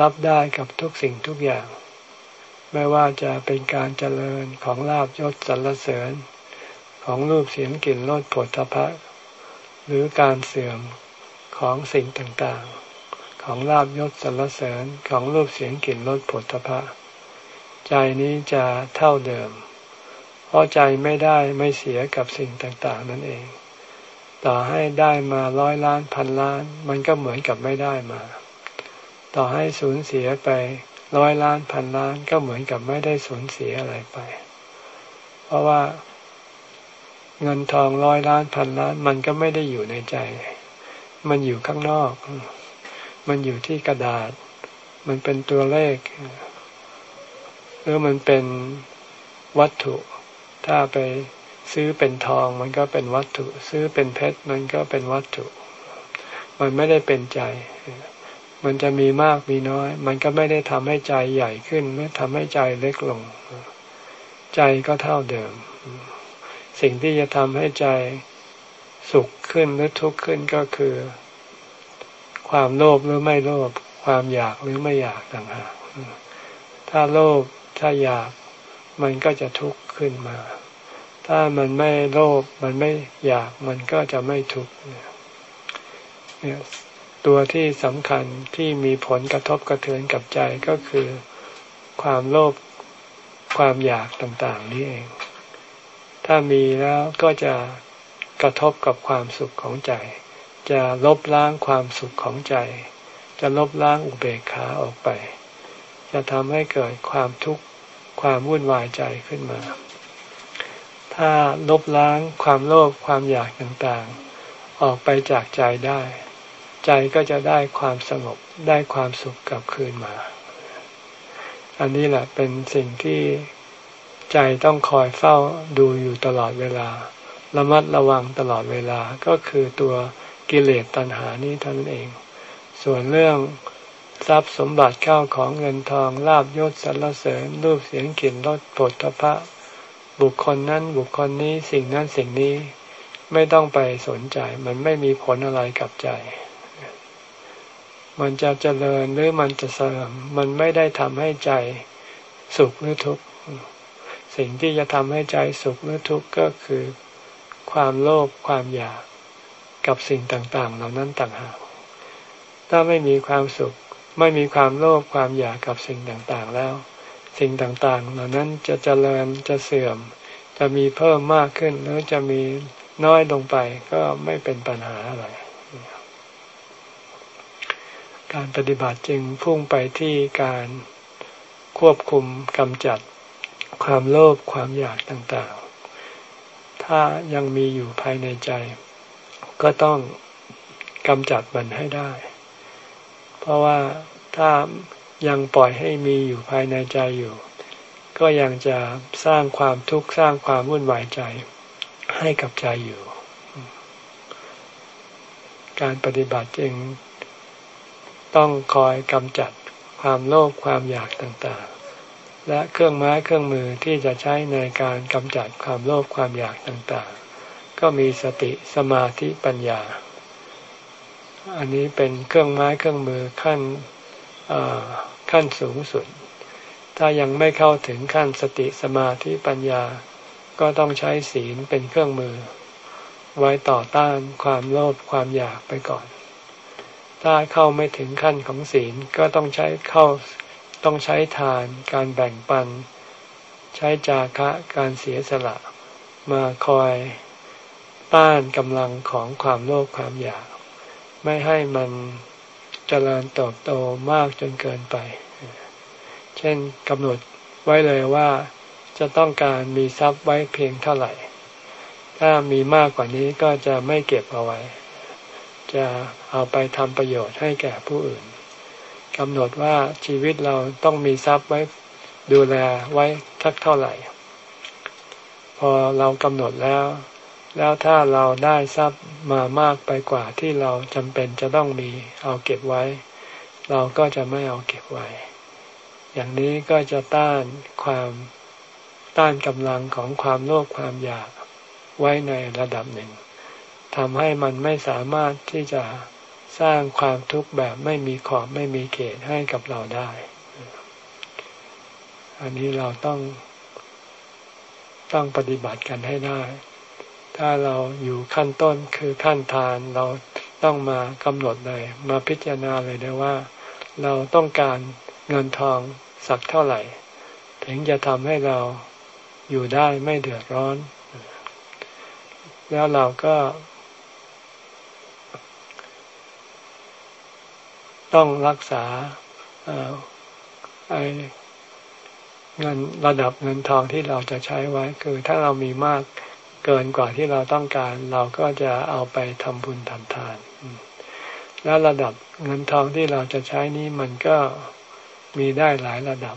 รับได้กับทุกสิ่งทุกอย่าง ไม่ว่าจะเป็นการเจริญของลาบยศสรรเสริญ ของรูปเสียงกลิ่นรสผลทพะ หรือการเสื่อมของสิ่งต่างๆ ของลาบยศสรรเสริญของรูปเสียงกลิ่นรสผลทพะใจนี้จะเท่าเดิม เพราะใจไม่ได้ไม่เสียกับสิ่งต่างๆ นั่นเอง ต่อให้ได้มาร้อยล้านพันล้าน มันก็เหมือนกับไม่ได้มา ต่อให้สูญเสียไปร้อยล้านพันล้านก็เหมือนกับไม่ได้สูญเสียอะไรไป เพราะว่า เงินทองร้อยล้านพันล้าน มันก็ไม่ได้อยู่ในใจ มันอยู่ข้างนอก มันอยู่ที่กระดาษ มันเป็นตัวเลข หรือมันเป็นวัตถุ ถ้าไปซื้อเป็นทองมันก็เป็นวัตถุ ซื้อเป็นเพชรมันก็เป็นวัตถุ มันไม่ได้เป็นใจ มันจะมีมากมีน้อย มันก็ไม่ได้ทำให้ใจใหญ่ขึ้นไม่ทำให้ใจเล็กลง ใจก็เท่าเดิม สิ่งที่จะทำให้ใจสุขขึ้นหรือทุกข์ขึ้นก็คือ ความโลภหรือไม่โลภความอยากหรือไม่อยากต่างหากถ้าโลภถ้าอยากมันก็จะทุกข์ขึ้นมา ถ้ามันไม่โลภมันไม่อยากมันก็จะไม่ทุกข์เนี่ยตัวที่สำคัญที่มีผลกระทบกระเทือนกับใจก็คือความโลภความอยากต่างๆ นี้เอง ถ้ามีแล้วก็จะกระทบกับความสุขของใจ จะลบล้างความสุขของใจ จะลบล้างอุเบกขาออกไป จะทำให้เกิดความทุกข์ความวุ่นวายใจขึ้นมา ถ้าลบล้างความโลภความอยากต่างๆ ออกไปจากใจได้ ใจก็จะได้ความสงบได้ความสุขกลับคืนมา อันนี้แหละเป็นสิ่งที่ ใจต้องคอยเฝ้าดูอยู่ตลอดเวลา ระมัดระวังตลอดเวลาก็คือตัวกิเลสตัณหานี้เท่านั้นเอง ส่วนเรื่องทรัพย์สมบัติเข้าของเงินทองลาบยศสรรเสริญรูปเสียงกลิ่นรสปทพะ บุคคลนั้นบุคคลนี้สิ่งนั้นสิ่งนี้ไม่ต้องไปสนใจ มันไม่มีผลอะไรกับใจ มันจะเจริญหรือมันจะเสื่อมมันไม่ได้ทำให้ใจสุขหรือทุกข์ สิ่งที่จะทำให้ใจสุขหรือทุกข์ก็คือความโลภความอยากกับสิ่งต่างๆ เหล่านั้นต่างหากถ้าไม่มีความสุข ไม่มีความโลภความอยากกับสิ่งต่างๆแล้ว สิ่งต่างๆ เหล่านั้นจะเจริญจะเสื่อม จะมีเพิ่มมากขึ้นหรือจะมีน้อยลงไปก็ไม่เป็นปัญหาอะไร การปฏิบัติจึงพุ่งไปที่การควบคุมกำจัด ความโลภความอยากต่างๆ ถ้ายังมีอยู่ภายในใจ ก็ต้องกำจัดมันให้ได้ เพราะว่าถ้ายังปล่อยให้มีอยู่ภายในใจอยู่ ก็ยังจะสร้างความทุกข์สร้างความวุ่นวายใจให้กับใจอยู่ การปฏิบัติจึงต้องคอยกำจัดความโลภความอยากต่าง และเครื่องไม้เครื่องมือที่จะใช้ในการกำจัดความโลภความอยากต่างๆ ก็มีสติสมาธิปัญญา อันนี้เป็นเครื่องไม้เครื่องมือขั้นขั้นสูงสุด ถ้ายังไม่เข้าถึงขั้นสติสมาธิปัญญา ก็ต้องใช้ศีลเป็นเครื่องมือ ไว้ต่อต้านความโลภความอยากไปก่อน ถ้าเข้าไม่ถึงขั้นของศีลก็ต้องใช้เข้า ต้องใช้ทาน การแบ่งปัน ใช้จาคะการเสียสละ มาคอยต้านกำลังของความโลภความอยาก ไม่ให้มันเจริญเติบโตมากจนเกินไป เช่นกำหนดไว้เลยว่าจะต้องการมีทรัพย์ไว้เพียงเท่าไหร่ ถ้ามีมากกว่านี้ก็จะไม่เก็บเอาไว้ จะเอาไปทำประโยชน์ให้แก่ผู้อื่น กำหนดว่าชีวิตเราต้องมีทรัพย์ไว้ดูแลไว้ทักเท่าไหร่ พอเรากำหนดแล้ว แล้วถ้าเราได้ทรัพย์มามากไปกว่าที่เราจำเป็นจะต้องมีเอาเก็บไว้ เราก็จะไม่เอาเก็บไว้ อย่างนี้ก็จะต้านความต้านกำลังของความโลภความอยากไว้ในระดับหนึ่งทำให้มันไม่สามารถที่จะ สร้างความทุกข์แบบไม่มีขอบไม่มีเขตให้กับเราได้ อันนี้เราต้องต้องปฏิบัติกันให้ได้ ถ้าเราอยู่ขั้นต้นคือขั้นทานเราต้องมากำหนดเลย มาพิจารณาเลยนะว่า เราต้องการเงินทองสักเท่าไหร่ ถึงจะทำให้เราอยู่ได้ไม่เดือดร้อน แล้วเราก็ ต้องรักษาไอเงินระดับเงินทองที่เราจะใช้ไว้ คือถ้าเรามีมากเกินกว่าที่เราต้องการ เราก็จะเอาไปทำบุญทำทาน แล้วระดับเงินทองที่เราจะใช้นี้มันก็มีได้หลายระดับ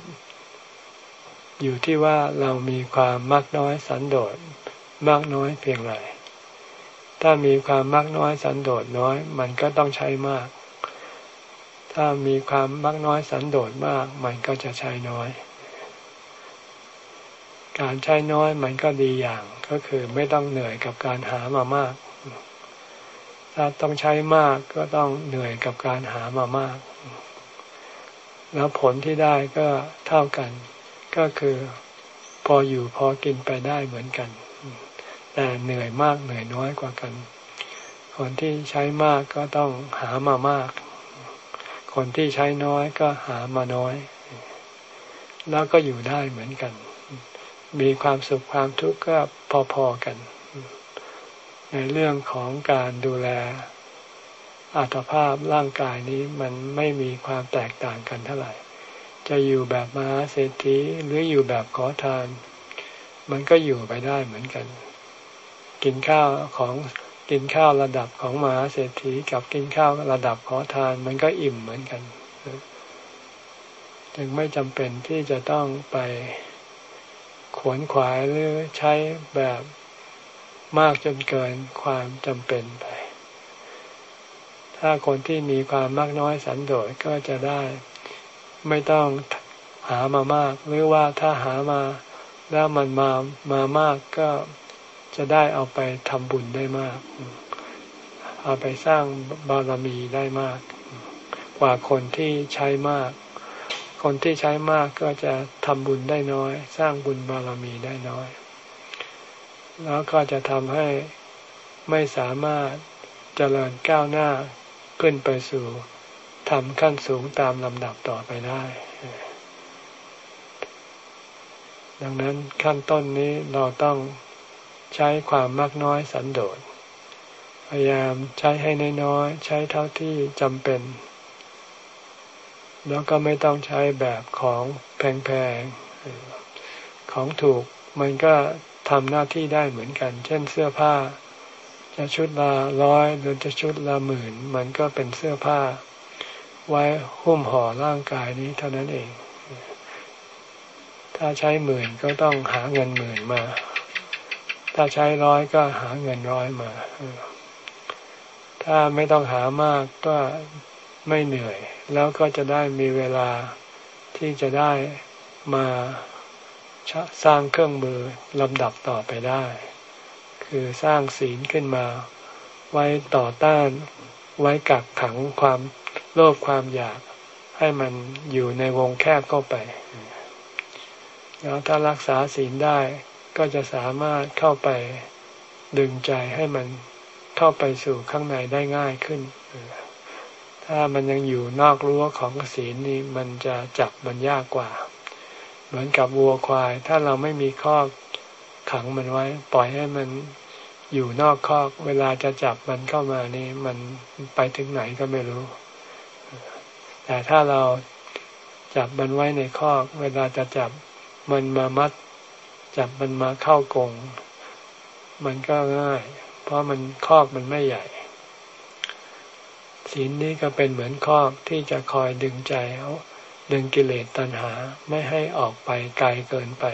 อยู่ที่ว่าเรามีความมากน้อยสันโดษมากน้อยเพียงไรถ้ามีความมากน้อยสันโดษน้อย มันก็ต้องใช้มาก ถ้ามีความมากน้อยสันโดษมาก มันก็จะใช้น้อย การใช้น้อยมันก็ดีอย่างก็คือไม่ต้องเหนื่อยกับการหามามาก ถ้าต้องใช้มากก็ต้องเหนื่อยกับการหามามาก แล้วผลที่ได้ก็เท่ากัน ก็คือพออยู่พอกินไปได้เหมือนกัน แต่เหนื่อยมากเหนื่อยน้อยกว่ากัน คนที่ใช้มากก็ต้องหามามาก คนที่ใช้น้อยก็หามาน้อย แล้วก็อยู่ได้เหมือนกัน มีความสุขความทุกข์ก็พอๆกัน ในเรื่องของการดูแลอัตภาพร่างกายนี้มันไม่มีความแตกต่างกันเท่าไหร่ จะอยู่แบบมหาเศรษฐีหรืออยู่แบบขอทาน มันก็อยู่ไปได้เหมือนกัน กินข้าวของ กินข้าวระดับของมหาเศรษฐีกับกินข้าวระดับขอทาน มันก็อิ่มเหมือนกันจึงไม่จำเป็นที่จะต้องไปขวนขวายหรือใช้แบบมากจนเกินความจำเป็นไป ถ้าคนที่มีความมากน้อยสันโดษก็จะได้ไม่ต้องหามามาก หรือว่าถ้าหามาแล้วมันมามามากก็ จะได้เอาไปทำบุญได้มาก เอาไปสร้างบารมีได้มาก กว่าคนที่ใช้มาก คนที่ใช้มากก็จะทำบุญได้น้อย สร้างบุญบารมีได้น้อย แล้วก็จะทำให้ไม่สามารถเจริญก้าวหน้าขึ้นไปสู่ทำขั้นสูงตามลำดับต่อไปได้ ดังนั้นขั้นต้นนี้เราต้อง ใช้ความมากน้อยสันโดษ พยายามใช้ให้น้อยๆใช้เท่าที่จำเป็น แล้วก็ไม่ต้องใช้แบบของแพงๆ ของถูกมันก็ทำหน้าที่ได้เหมือนกัน เช่นเสื้อผ้า จะชุดละร้อยหรือจะชุดละหมื่น มันก็เป็นเสื้อผ้า ไว้หุ้มห่อร่างกายนี้เท่านั้นเอง ถ้าใช้หมื่นก็ต้องหาเงินหมื่นมา ถ้าใช้ร้อยก็หาเงินร้อยมา ถ้าไม่ต้องหามากก็ไม่เหนื่อย แล้วก็จะได้มีเวลาที่จะได้มาสร้างเครื่องมือลำดับต่อไปได้ คือสร้างศีลขึ้นมา ไว้ต่อต้าน ไว้กักขังความโลภความอยากให้มันอยู่ในวงแคบเข้าไป แล้วถ้ารักษาศีลได้ ก็จะสามารถเข้าไปดึงใจให้มันเข้าไปสู่ข้างในได้ง่ายขึ้น ถ้ามันยังอยู่นอกรั้วของศีลนี่มันจะจับมันยากกว่า เหมือนกับวัวควาย ถ้าเราไม่มีข้อขังมันไว้ ปล่อยให้มันอยู่นอกคอก เวลาจะจับมันเข้ามานี่มันไปถึงไหนก็ไม่รู้ แต่ถ้าเราจับมันไว้ในคอก เวลาจะจับมันมามัด จับมันมาเข้ากงมันก็ง่าย เพราะมันคอกมันไม่ใหญ่ ศีลนี้ก็เป็นเหมือนคอกที่จะคอยดึงใจเอาดึงกิเลสตัณหาไม่ให้ออกไปไกลเกินไป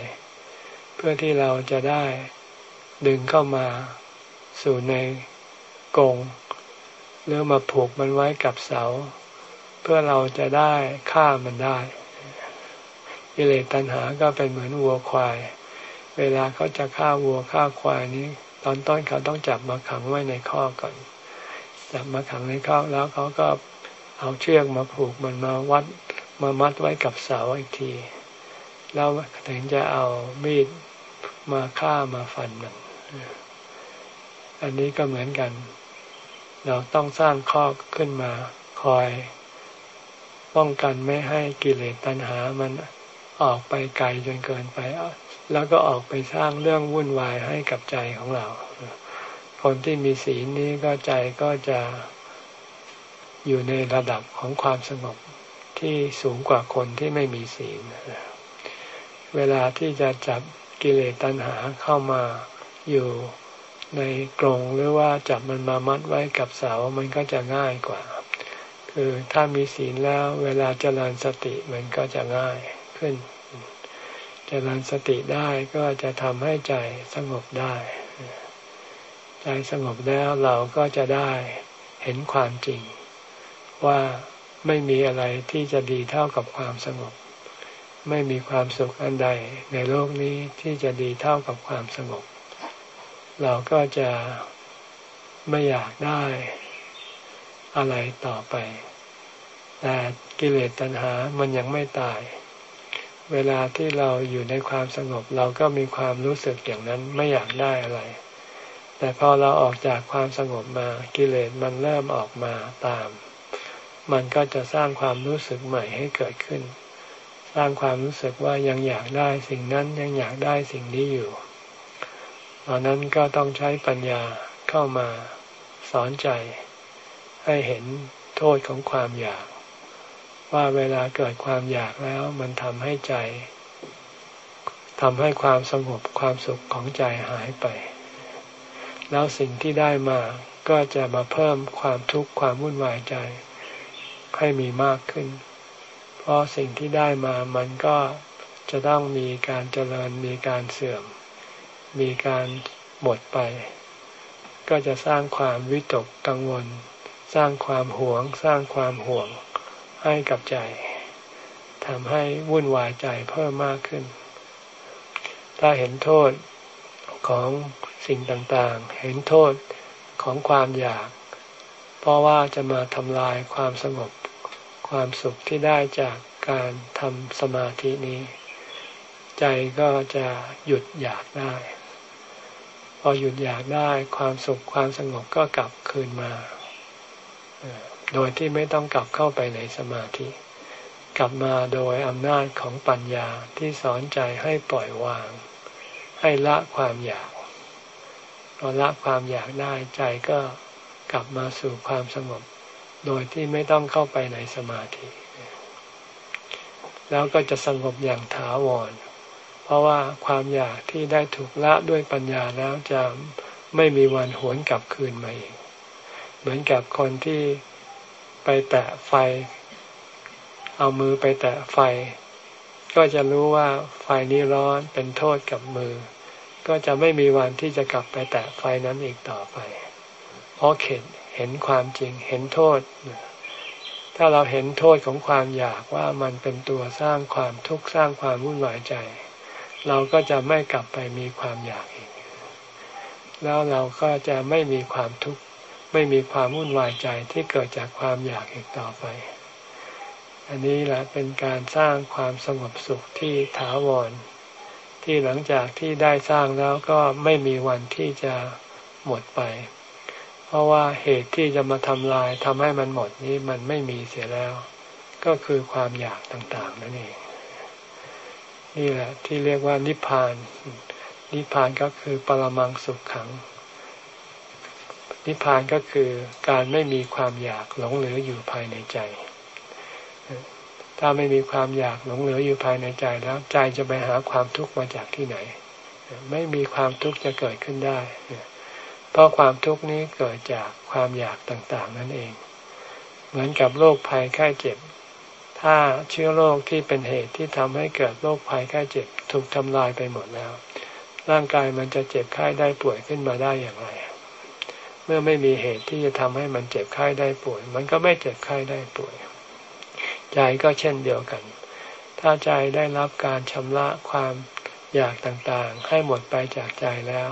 เพื่อที่เราจะได้ดึงเข้ามาสู่ในกงหรือมาผูกมันไว้กับเสา เพื่อเราจะได้ฆ่ามันได้กิเลสตัณหาก็เป็นเหมือนวัวควาย เวลาเขาจะฆ่าวัวฆ่าควายนี้ ตอนต้นเขาต้องจับมาขังไว้ในข้อก่อน จับมาขังในข้อแล้วเขาก็เอาเชือกมาผูกมันมาวัดมามัดไว้กับเสาอีกที แล้วถึงจะเอามีดมาฆ่ามาฟันมัน อันนี้ก็เหมือนกัน เราต้องสร้างข้อขึ้นมาคอยป้องกันไม่ให้กิเลสตัณหามันออกไปไกลจนเกินไป แล้วก็ออกไปสร้างเรื่องวุ่นวายให้กับใจของเรา คนที่มีศีลนี้ก็ใจก็จะอยู่ในระดับของความสงบที่สูงกว่าคนที่ไม่มีศีล เวลาที่จะจับกิเลสตัณหาเข้ามาอยู่ในกรงหรือว่าจับมันมามัดไว้กับเสา มันก็จะง่ายกว่า คือถ้ามีศีลแล้วเวลาเจริญสติมันก็จะง่ายขึ้น จริญสติได้ก็จะทำให้ใจสงบได้ ใจสงบแล้วเราก็จะได้เห็นความจริง ว่าไม่มีอะไรที่จะดีเท่ากับความสงบ ไม่มีความสุขอันใดในโลกนี้ที่จะดีเท่ากับความสงบ เราก็จะไม่อยากได้อะไรต่อไป แต่กิเลสตัณหามันยังไม่ตาย เวลาที่เราอยู่ในความสงบเราก็มีความรู้สึกอย่างนั้นไม่อยากได้อะไร แต่พอเราออกจากความสงบมากิเลสมันเริ่มออกมาตาม มันก็จะสร้างความรู้สึกใหม่ให้เกิดขึ้น สร้างความรู้สึกว่ายังอยากได้สิ่งนั้นยังอยากได้สิ่งนี้อยู่ตอนนั้นก็ต้องใช้ปัญญาเข้ามาสอนใจ ให้เห็นโทษของความอยาก ว่าเวลาเกิดความอยากแล้ว มันทำให้ใจทำให้ความสงบความสุขของใจหายไป แล้วสิ่งที่ได้มาก็จะมาเพิ่มความทุกข์ความวุ่นวายใจ ให้มีมากขึ้น เพราะสิ่งที่ได้มามันก็จะต้องมีการเจริญมีการเสื่อม มีการหมดไป ก็จะสร้างความวิตกกังวล สร้างความหวง สร้างความห่วง ให้กับใจทำให้วุ่นวายใจเพิ่มมากขึ้น ถ้าเห็นโทษของสิ่งต่างๆ เห็นโทษของความอยาก เพราะว่าจะมาทำลายความสงบความสุขที่ได้จากการทำสมาธินี้ ใจก็จะหยุดอยากได้ พอหยุดอยากได้ความสุขความสงบก็กลับคืนมา โดยที่ไม่ต้องกลับเข้าไปในสมาธิ กลับมาโดยอำนาจของปัญญาที่สอนใจให้ปล่อยวาง ให้ละความอยากพอละความอยากได้ใจก็กลับมาสู่ความสงบ โดยที่ไม่ต้องเข้าไปในสมาธิ แล้วก็จะสงบอย่างถาวร เพราะว่าความอยากที่ได้ถูกละด้วยปัญญาแล้วจะไม่มีวันหวนกลับคืนมาอีก เหมือนกับคนที่ ไปแตะไฟ เอามือไปแตะไฟ ก็จะรู้ว่าไฟนี้ร้อนเป็นโทษกับมือ ก็จะไม่มีวันที่จะกลับไปแตะไฟนั้นอีกต่อไป เพราะเข็ดเห็นความจริงเห็นโทษ ถ้าเราเห็นโทษของความอยากว่ามันเป็นตัวสร้างความทุกข์สร้างความวุ่นวายใจ เราก็จะไม่กลับไปมีความอยากอีกแล้วเราก็จะไม่มีความทุกข์ ไม่มีความวุ่นวายใจที่เกิดจากความอยากอีกต่อไป อันนี้แหละเป็นการสร้างความสงบสุขที่ถาวร ที่หลังจากที่ได้สร้างแล้วก็ไม่มีวันที่จะหมดไป เพราะว่าเหตุที่จะมาทำลายทำให้มันหมดนี้มันไม่มีเสียแล้ว ก็คือความอยากต่างๆนั่นเองนี่แหละที่เรียกว่านิพพาน นิพพานก็คือปรมังสุขขัง นิพพานก็คือการไม่มีความอยากหลงเหลืออยู่ภายในใจ ถ้าไม่มีความอยากหลงเหลืออยู่ภายในใจแล้วใจจะไปหาความทุกข์มาจากที่ไหน ไม่มีความทุกข์จะเกิดขึ้นได้ เพราะความทุกข์นี้เกิดจากความอยากต่างๆ นั่นเอง เหมือนกับโรคภัยไข้เจ็บ ถ้าเชื้อโรคที่เป็นเหตุที่ทำให้เกิดโรคภัยไข้เจ็บ ถูกทำลายไปหมดแล้ว ร่างกายมันจะเจ็บไข้ได้ป่วยขึ้นมาได้อย่างไร เมื่อไม่มีเหตุที่จะทำให้มันเจ็บไข้ได้ป่วย มันก็ไม่เจ็บไข้ได้ป่วย ใจก็เช่นเดียวกัน ถ้าใจได้รับการชำระความอยากต่างๆ ให้หมดไปจากใจแล้ว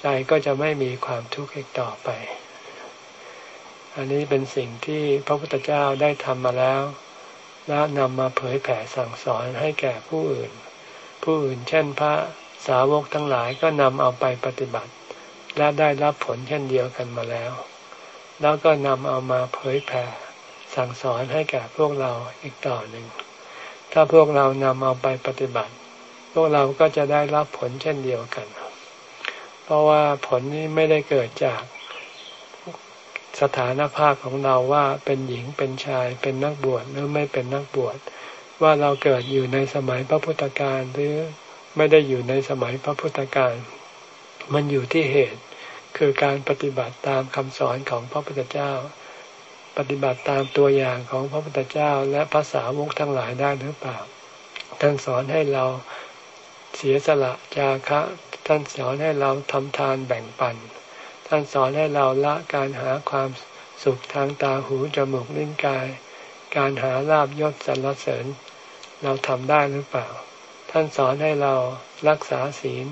ใจก็จะไม่มีความทุกข์อีกต่อไป อันนี้เป็นสิ่งที่พระพุทธเจ้าได้ทำมาแล้ว และนำมาเผยแผ่สั่งสอนให้แก่ผู้อื่น ผู้อื่นเช่นพระสาวกทั้งหลายก็นำเอาไปปฏิบัติ และได้รับผลเช่นเดียวกันมาแล้ว แล้วก็นำเอามาเผยแผ่สั่งสอนให้แก่พวกเราอีกต่อหนึ่ง ถ้าพวกเรานำเอาไปปฏิบัติ พวกเราก็จะได้รับผลเช่นเดียวกัน เพราะว่าผลนี้ไม่ได้เกิดจากสถานภาพของเราว่าเป็นหญิงเป็นชายเป็นนักบวชหรือไม่เป็นนักบวชว่าเราเกิดอยู่ในสมัยพระพุทธการหรือไม่ได้อยู่ในสมัยพระพุทธการ มันอยู่ที่เหตุ คือการปฏิบัติตามคำสอนของพระพุทธเจ้า ปฏิบัติตามตัวอย่างของพระพุทธเจ้า และภาษาวกทั้งหลายได้หรือเปล่า ท่านสอนให้เราเสียสละจาคะ ท่านสอนให้เราทำทานแบ่งปัน ท่านสอนให้เราละการหาความสุขทางตาหูจมูกลิ้นกาย การหาลาบยศสรรเสริญ เราทำได้หรือเปล่า ท่านสอนให้เรารักษาศีล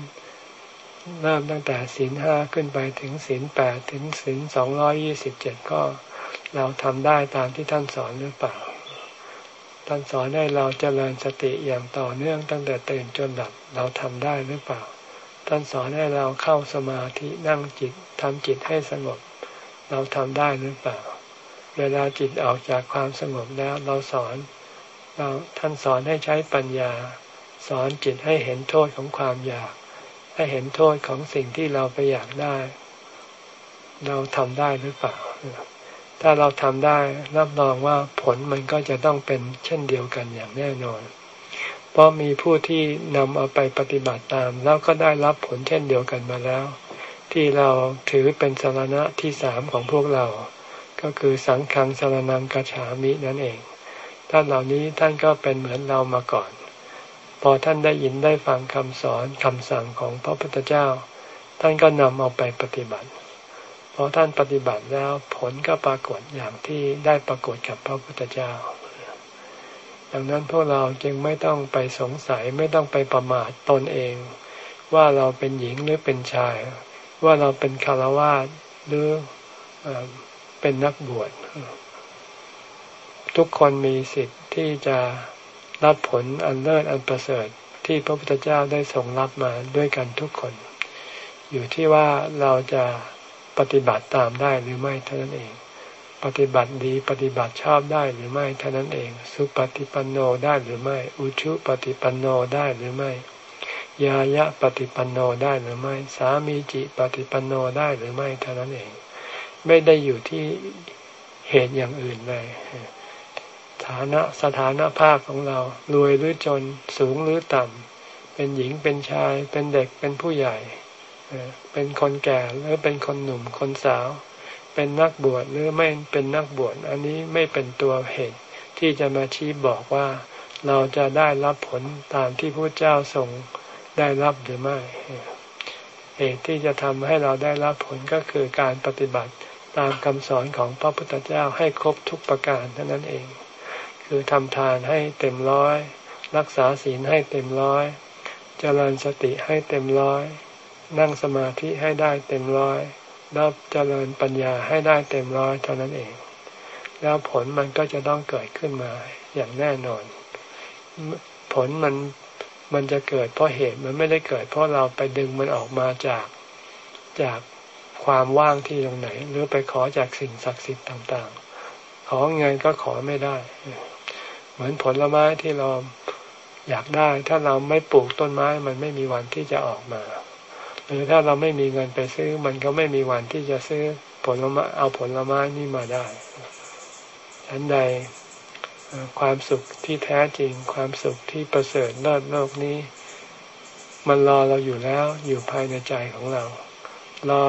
เริ่มตั้งแต่ศีลห้าขึ้นไปถึงศีลแปดถึงศีลสองร้อยี่สิบเจ็ดก็เราทำได้ตามที่ท่านสอนหรือเปล่า ท่านสอนให้เราเจริญสติอย่างต่อเนื่องตั้งแต่ตื่นจนหลับเราทำได้หรือเปล่า ท่านสอนให้เราเข้าสมาธินั่งจิตทำจิตให้สงบ เราทำได้หรือเปล่า เวลาจิตออกจากความสงบแล้วเราสอน เราท่านสอนให้ใช้ปัญญา สอนจิตให้เห็นโทษของความอยาก ให้เห็นโทษของสิ่งที่เราไปอยากได้ เราทำได้หรือเปล่า ถ้าเราทำได้รับรองว่าผลมันก็จะต้องเป็นเช่นเดียวกันอย่างแน่นอน เพราะมีผู้ที่นำเอาไปปฏิบัติตาม แล้วก็ได้รับผลเช่นเดียวกันมาแล้ว ที่เราถือเป็นสารณะที่สามของพวกเรา ก็คือสังฆังสารนังกัจฉามินั่นเองท่านเหล่านี้ท่านก็เป็นเหมือนเรามาก่อน อท่านได้ยินได้ฟังคำสอนคำสั่งของพระพุทธเจ้า ท่านก็นำเอาไปปฏิบัติพอท่านปฏิบัติแล้วผลก็ปรากฏอย่างที่ได้ปรากฏกับพระพุทธเจ้า ดังนั้นพวกเราจึงไม่ต้องไปสงสัยไม่ต้องไปประมาทตนเอง ว่าเราเป็นหญิงหรือเป็นชาย ว่าเราเป็นคารวาสหรือเป็นนักบวชทุกคนมีสิทธิ์ที่จะ รับผลอันเลิศอันประเสริฐที่พระพุทธเจ้าได้ทรงรับมาด้วยกันทุกคน อยู่ที่ว่าเราจะปฏิบัติตามได้หรือไม่เท่านั้นเอง ปฏิบัติดีปฏิบัติชอบได้หรือไม่เท่านั้นเอง สุปฏิปันโนได้หรือไม่ อุชุปฏิปันโนได้หรือไม่ ยายะปฏิปันโนได้หรือไม่ สามีจิปฏิปันโนได้หรือไม่เท่านั้นเอง ไม่ได้อยู่ที่เหตุอย่างอื่นเลย ฐานะสถานภาพของเรารวยหรือจนสูงหรือต่ำเป็นหญิงเป็นชาย เป็นเด็กเป็นผู้ใหญ่เป็นคนแก่หรือเป็นคนหนุ่มคนสาว เป็นนักบวชหรือไม่เป็นนักบวชอันนี้ไม่เป็นตัวเหตุที่จะมาชี้บอกว่าเราจะได้รับผลตามที่พระเจ้าทรงได้รับหรือไม่ เหตุที่จะทำให้เราได้รับผลก็คือการปฏิบัติตามคำสอนของพระพุทธเจ้าให้ครบทุกประการเท่านั้นเอง คือทำทานให้เต็มร้อย รักษาศีลให้เต็มร้อยเจริญสติให้เต็มร้อย นั่งสมาธิให้ได้เต็มร้อยรับเจริญปัญญาให้ได้เต็มร้อยเท่านั้นเอง แล้วผลมันก็จะต้องเกิดขึ้นมาอย่างแน่นอน ผลมันมันจะเกิดเพราะเหตุมันไม่ได้เกิด เพราะเราไปดึงมันออกมาจากจากความว่างที่ตรงไหน หรือไปขอจากสิ่งศักดิ์สิทธิ์ต่าง ๆ ขอเงินก็ขอไม่ได้ เหมือนผลไม้ที่เราอยากได้ ถ้าเราไม่ปลูกต้นไม้มันไม่มีวันที่จะออกมา หรือถ้าเราไม่มีเงินไปซื้อ มันก็ไม่มีวันที่จะซื้อผลไม้เอาผลไม้นี่มาได้ฉันใดความสุขที่แท้จริง ความสุขที่ประเสริฐเลิศโลกนี้ มันรอเราอยู่แล้วอยู่ภายในใจของเรา รอ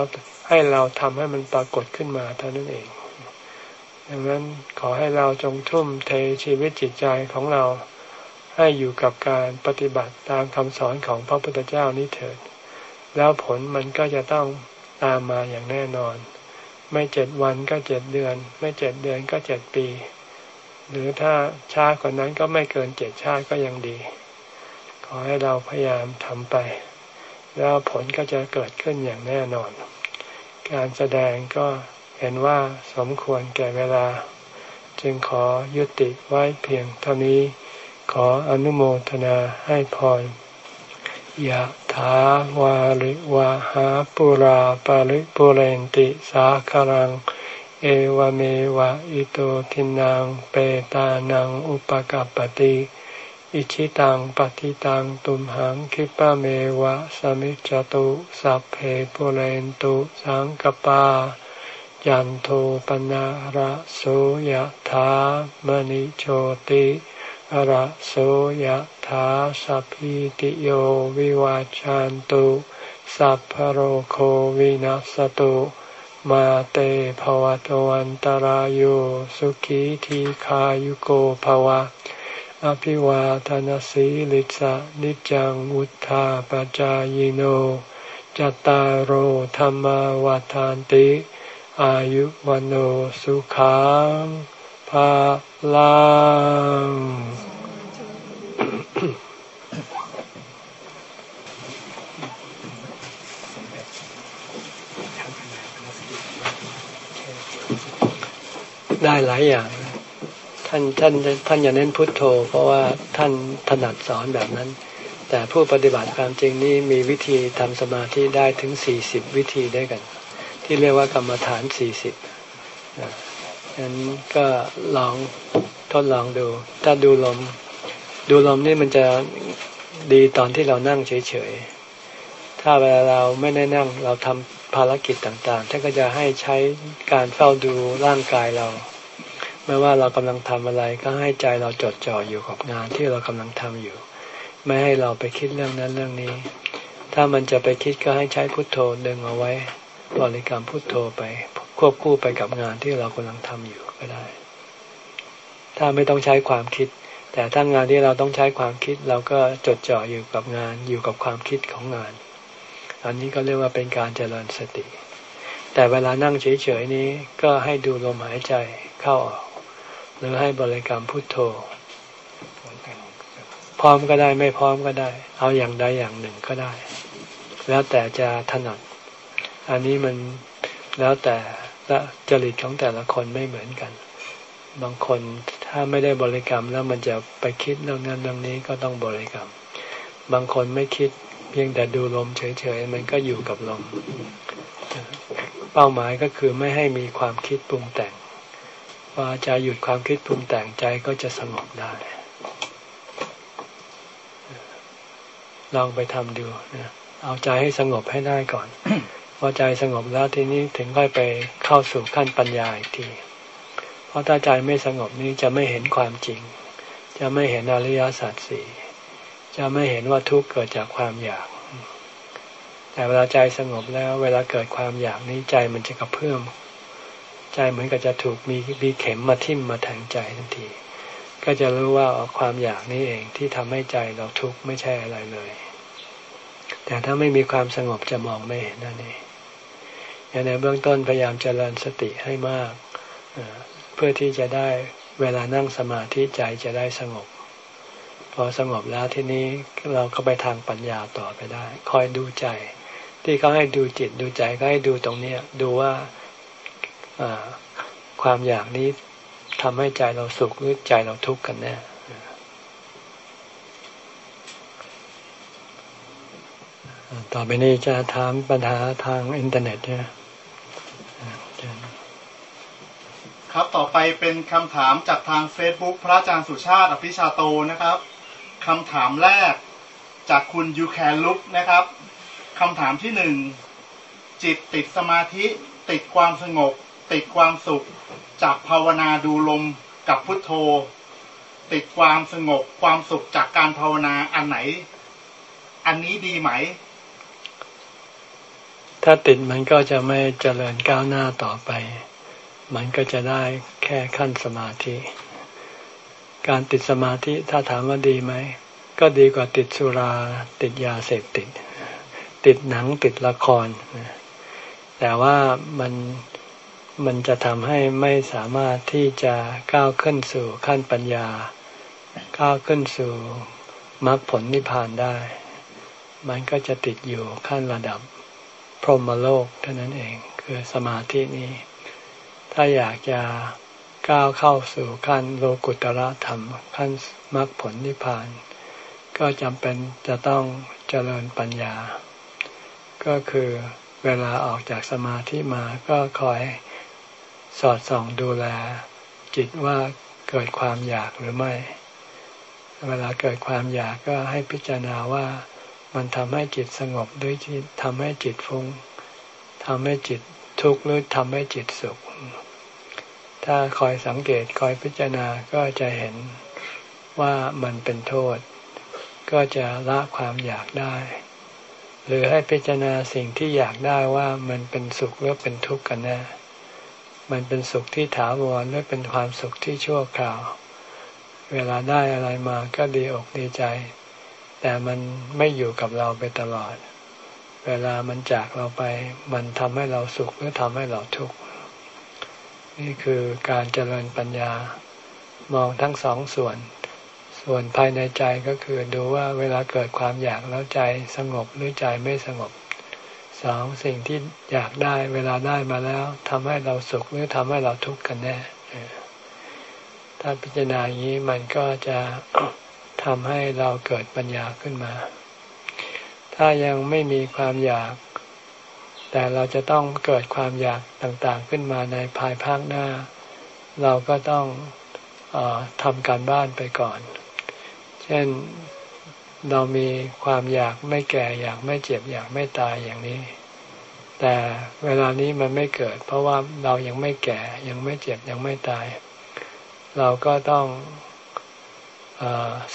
ให้เราทำให้มันปรากฏขึ้นมาเท่านั้นเอง ดังนั้นขอให้เราจงทุ่มเทชีวิตจิตใจของเราให้อยู่กับการปฏิบัติตามคำสอนของพระพุทธเจ้านี้เถิด แล้วผลมันก็จะต้องตามมาอย่างแน่นอน ไม่เจ็ดวันก็เจ็ดเดือน ไม่เจ็ดเดือนก็เจ็ดปี หรือถ้าช้ากว่านั้นก็ไม่เกินเจ็ดชาติก็ยังดี ขอให้เราพยายามทำไป แล้วผลก็จะเกิดขึ้นอย่างแน่นอน การแสดงก็ เห็นว่าสมควรแก่เวลา จึงขอยุติไว้เพียงเท่านี้ ขออนุโมทนาให้พรยะถาวาริวาหาปุราปาริปุเรนติสาคารัง เอวเมวะอิโตทินังเปตานังอุปกัปติอิชิตังปฏิตังตุมหังคิปะเมวะสมิจจตุสัพเพปุเรนตุสังกปา ยันโทปนะระโสยธามณิโชติระโสยธาสัพพิติโยวิวาจันตุสัพพโรโควินัสตุมาเตภวตวันตารโยสุขีทีขายุโกภวะ อภิวาทานสีลิสะนิจังวุธาปจายโน จตารโหธรรมวาทานติ อายุวันโอสุขังภาลังได้หลายอย่าง ท่านท่านท่านอย่าเน้นพุทโธ เพราะว่าท่านถนัดสอนแบบนั้น แต่ผู้ปฏิบัติความจริงนี่มีวิธีทำสมาธิได้ถึงสี่สิบวิธีได้กัน ที่เรียกว่ากรรมฐานสี่สิบนั้นก็ลองทดลองดู ถ้าดูลม ดูลมนี่มันจะดีตอนที่เรานั่งเฉยๆ ถ้าเวลาเราไม่ได้นั่งเราทำภารกิจต่างๆท่านก็จะให้ใช้การเฝ้าดูร่างกายเรา ไม่ว่าเรากำลังทำอะไรก็ให้ใจเราจดจ่ออยู่กับงานที่เรากำลังทำอยู่ ไม่ให้เราไปคิดเรื่องนั้นเรื่องนี้ ถ้ามันจะไปคิดก็ให้ใช้พุทโธดึงเอาไว้ บริกรรมพุทโธไปควบคู่ไปกับงานที่เรากำลังทำอยู่ก็ได้ ถ้าไม่ต้องใช้ความคิด แต่ถ้างานที่เราต้องใช้ความคิด เราก็จดจ่ออยู่กับงานอยู่กับความคิดของงาน อันนี้ก็เรียกว่าเป็นการเจริญสติ แต่เวลานั่งเฉยๆนี้ก็ให้ดูลมหายใจเข้าออก หรือให้บริกรรมพุทโธ พร้อมก็ได้ไม่พร้อมก็ได้ เอาอย่างใดอย่างหนึ่งก็ได้ แล้วแต่จะถนัด อันนี้มันแล้วแต่ละจริตของแต่ละคนไม่เหมือนกัน บางคนถ้าไม่ได้บริกรรมแล้วมันจะไปคิดเรื่องนั้นเรื่องนี้ก็ต้องบริกรรม บางคนไม่คิดเพียงแต่ดูลมเฉยๆมันก็อยู่กับลม เป้าหมายก็คือไม่ให้มีความคิดปรุงแต่งว่าจะหยุดความคิดปรุงแต่งใจก็จะสงบได้ ลองไปทำดูนะเอาใจให้สงบให้ได้ก่อน พอใจสงบแล้วทีนี้ถึงค่อยไปเข้าสู่ขั้นปัญญาอีกที เพราะถ้าใจไม่สงบนี้จะไม่เห็นความจริง จะไม่เห็นอริยสัจสี่จะไม่เห็นว่าทุกข์เกิดจากความอยาก แต่เวลาใจสงบแล้ว เวลาเกิดความอยากนี้ใจมันจะกระเพื่อมใจเหมือนกับจะถูกมีมีเข็มมาทิ่มมาแทงใจทันที ก็จะรู้ว่าความอยากนี้เองที่ทำให้ใจเราทุกข์ไม่ใช่อะไรเลย แต่ถ้าไม่มีความสงบจะมองไม่เห็นนั่นเอง ในเบื้องต้นพยายามเจริญสติให้มาก เพื่อที่จะได้เวลานั่งสมาธิใจจะได้สงบ พอสงบแล้วทีนี้เราก็ไปทางปัญญาต่อไปได้ คอยดูใจ ที่เขาให้ดูจิตดูใจก็ให้ดูตรงเนี้ยดูว่าความอยากนี้ทำให้ใจเราสุขหรือใจเราทุกข์กันแน่ ต่อไปนี้จะถามปัญหาทางอินเทอร์เน็ตใช่ไหมครับ ต่อไปเป็นคำถามจากทาง Facebook พระอาจารย์สุชาติอภิชาโตนะครับคำถามแรกจากคุณยูแคนลุกนะครับคำถามที่หนึ่งจิตติดสมาธิ ติดความสงบ ติดความสุขจากภาวนาดูลมกับพุทโธ ติดความสงบความสุขจากการภาวนาอันไหน อันนี้ดีไหม ถ้าติดมันก็จะไม่เจริญก้าวหน้าต่อไป มันก็จะได้แค่ขั้นสมาธิ การติดสมาธิถ้าถามว่าดีไหม ก็ดีกว่าติดสุรา ติดยาเสพติด ติดหนังติดละคร แต่ว่ามันมันจะทำให้ไม่สามารถที่จะก้าวขึ้นสู่ขั้นปัญญา ก้าวขึ้นสู่มรรคผลนิพพานได้ มันก็จะติดอยู่ขั้นระดับ พรหมโลกเท่านั้นเอง คือสมาธินี้ ถ้าอยากจะก้าวเข้าสู่ขั้นโลกุตระธรรมขั้นมรรคผลนิพพาน ก็จำเป็นจะต้องเจริญปัญญา ก็คือเวลาออกจากสมาธิมาก็คอยสอดส่องดูแล จิตว่าเกิดความอยากหรือไม่ เวลาเกิดความอยากก็ให้พิจารณาว่า มันทำให้จิตสงบหรือทำให้จิตฟุง้งทำให้จิตทุกข์หรือทำให้จิตสุข ถ้าคอยสังเกตคอยพิจารณาก็จะเห็นว่ามันเป็นโทษ ก็จะละความอยากได้ หรือให้พิจารณาสิ่งที่อยากได้ว่ามันเป็นสุขหรือเป็นทุกข์กันแน่มันเป็นสุขที่ถาวรหรือเป็นความสุขที่ชั่วคราว เวลาได้อะไรมาก็ดีอกดีใจ แต่มันไม่อยู่กับเราไปตลอด เวลามันจากเราไป มันทำให้เราสุขหรือทำให้เราทุกข์นี่คือการเจริญปัญญามองทั้งสองส่วน ส่วนภายในใจก็คือดูว่าเวลาเกิดความอยากแล้วใจสงบหรือใจไม่สงบสองสิ่งที่อยากได้เวลาได้มาแล้วทำให้เราสุขหรือทำให้เราทุกข์กันแน่ถ้าพิจารณาอย่างนี้มันก็จะ ทำให้เราเกิดปัญญาขึ้นมา ถ้ายังไม่มีความอยาก แต่เราจะต้องเกิดความอยากต่างๆขึ้นมาในภายภาคหน้า เราก็ต้องอทำการบ้านไปก่อน เช่นเรามีความอยากไม่แก่อยากไม่เจ็บอยากไม่ตายอย่างนี้ แต่เวลานี้มันไม่เกิด เพราะว่าเรายังไม่แก่ยังไม่เจ็บยังไม่ตาย เราก็ต้อง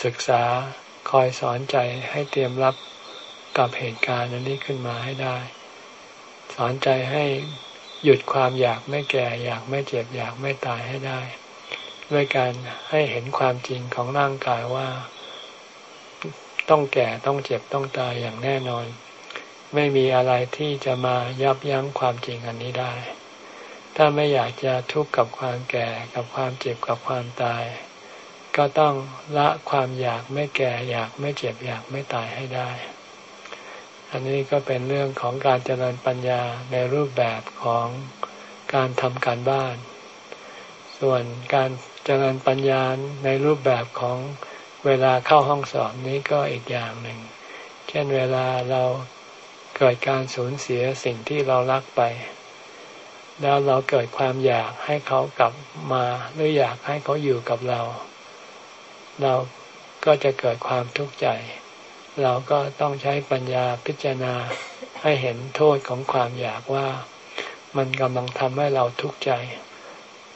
ศึกษาคอยสอนใจให้เตรียมรับกับเหตุการณ์อันนี้ขึ้นมาให้ได้ สอนใจให้หยุดความอยากไม่แก่ อยากไม่เจ็บ อยากไม่ตายให้ได้ ด้วยการให้เห็นความจริงของร่างกายว่า ต้องแก่ต้องเจ็บต้องตายอย่างแน่นอน ไม่มีอะไรที่จะมายับยั้งความจริงอันนี้ได้ ถ้าไม่อยากจะทุกข์กับความแก่กับความเจ็บกับความตาย ก็ต้องละความอยากไม่แก่อยากไม่เจ็บอยากไม่ตายให้ได้ อันนี้ก็เป็นเรื่องของการเจริญปัญญาในรูปแบบของการทำการบ้าน ส่วนการเจริญปัญญาในรูปแบบของเวลาเข้าห้องสอบนี้ก็อีกอย่างหนึ่ง เช่นเวลาเราเกิดการสูญเสียสิ่งที่เรารักไป แล้วเราเกิดความอยากให้เขากลับมาหรืออยากให้เขาอยู่กับเรา เราก็จะเกิดความทุกข์ใจ เราก็ต้องใช้ปัญญาพิจารณาให้เห็นโทษของความอยากว่ามันกำลังทำให้เราทุกข์ใจ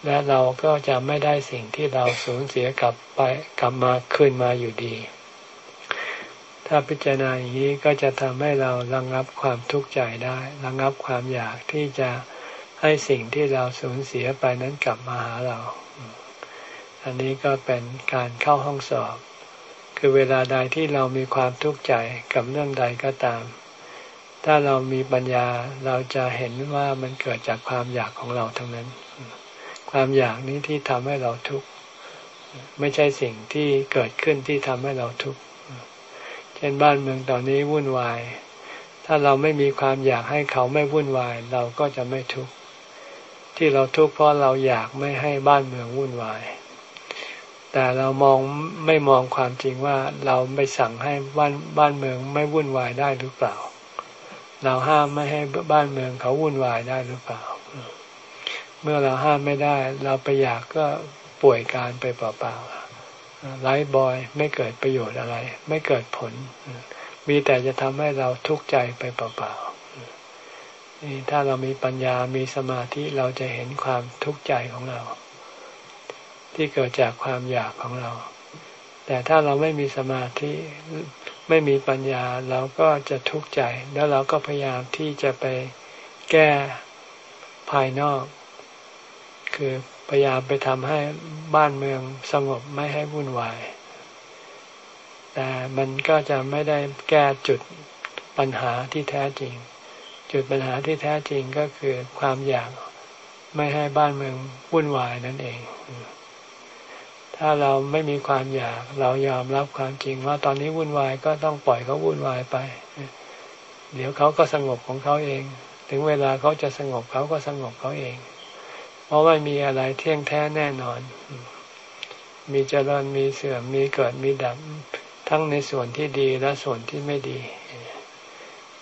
และเราก็จะไม่ได้สิ่งที่เราสูญเสียกลับไปกลับมาคืนมาอยู่ดี ถ้าพิจารณาอย่างนี้ก็จะทำให้เราระงงับความทุกข์ใจได้ระงับความอยากที่จะให้สิ่งที่เราสูญเสียไปนั้นกลับมาหาเรา อันนี้ก็เป็นการเข้าห้องสอบ คือเวลาใดที่เรามีความทุกข์ใจกับเรื่องใดก็ตาม ถ้าเรามีปัญญาเราจะเห็นว่ามันเกิดจากความอยากของเราทั้งนั้น ความอยากนี้ที่ทำให้เราทุกข์ไม่ใช่สิ่งที่เกิดขึ้นที่ทำให้เราทุกข์ เช่นบ้านเมืองตอนนี้วุ่นวาย ถ้าเราไม่มีความอยากให้เขาไม่วุ่นวาย เราก็จะไม่ทุกข์ ที่เราทุกข์เพราะเราอยากไม่ให้บ้านเมืองวุ่นวาย แต่เรามองไม่มองความจริงว่าเราไม่สั่งให้บ้านบ้านเมืองไม่วุ่นวายได้หรือเปล่า เราห้ามไม่ให้บ้านเมืองเขาวุ่นวายได้หรือเปล่า เมื่อเราห้ามไม่ได้ เราไปอยากก็ป่วยการไปเปล่าๆไร้บอยไม่เกิดประโยชน์อะไร ไม่เกิดผล มีแต่จะทำให้เราทุกข์ใจไปเปล่าๆนี่ถ้าเรามีปัญญามีสมาธิเราจะเห็นความทุกข์ใจของเรา ที่เกิดจากความอยากของเรา แต่ถ้าเราไม่มีสมาธิไม่มีปัญญาเราก็จะทุกข์ใจ แล้วเราก็พยายามที่จะไปแก้ภายนอก คือพยายามไปทำให้บ้านเมืองสงบไม่ให้วุ่นวาย แต่มันก็จะไม่ได้แก้จุดปัญหาที่แท้จริง จุดปัญหาที่แท้จริงก็คือความอยากไม่ให้บ้านเมืองวุ่นวายนั่นเอง ถ้าเราไม่มีความอยาก เรายอมรับความจริงว่าตอนนี้วุ่นวายก็ต้องปล่อยเขาวุ่นวายไป เดี๋ยวเขาก็สงบของเขาเอง ถึงเวลาเขาจะสงบเขาก็สงบเขาเอง เพราะว่ามีอะไรเที่ยงแท้แน่นอน มีเจริญมีเสื่อมมีเกิดมีดับทั้งในส่วนที่ดีและส่วนที่ไม่ดี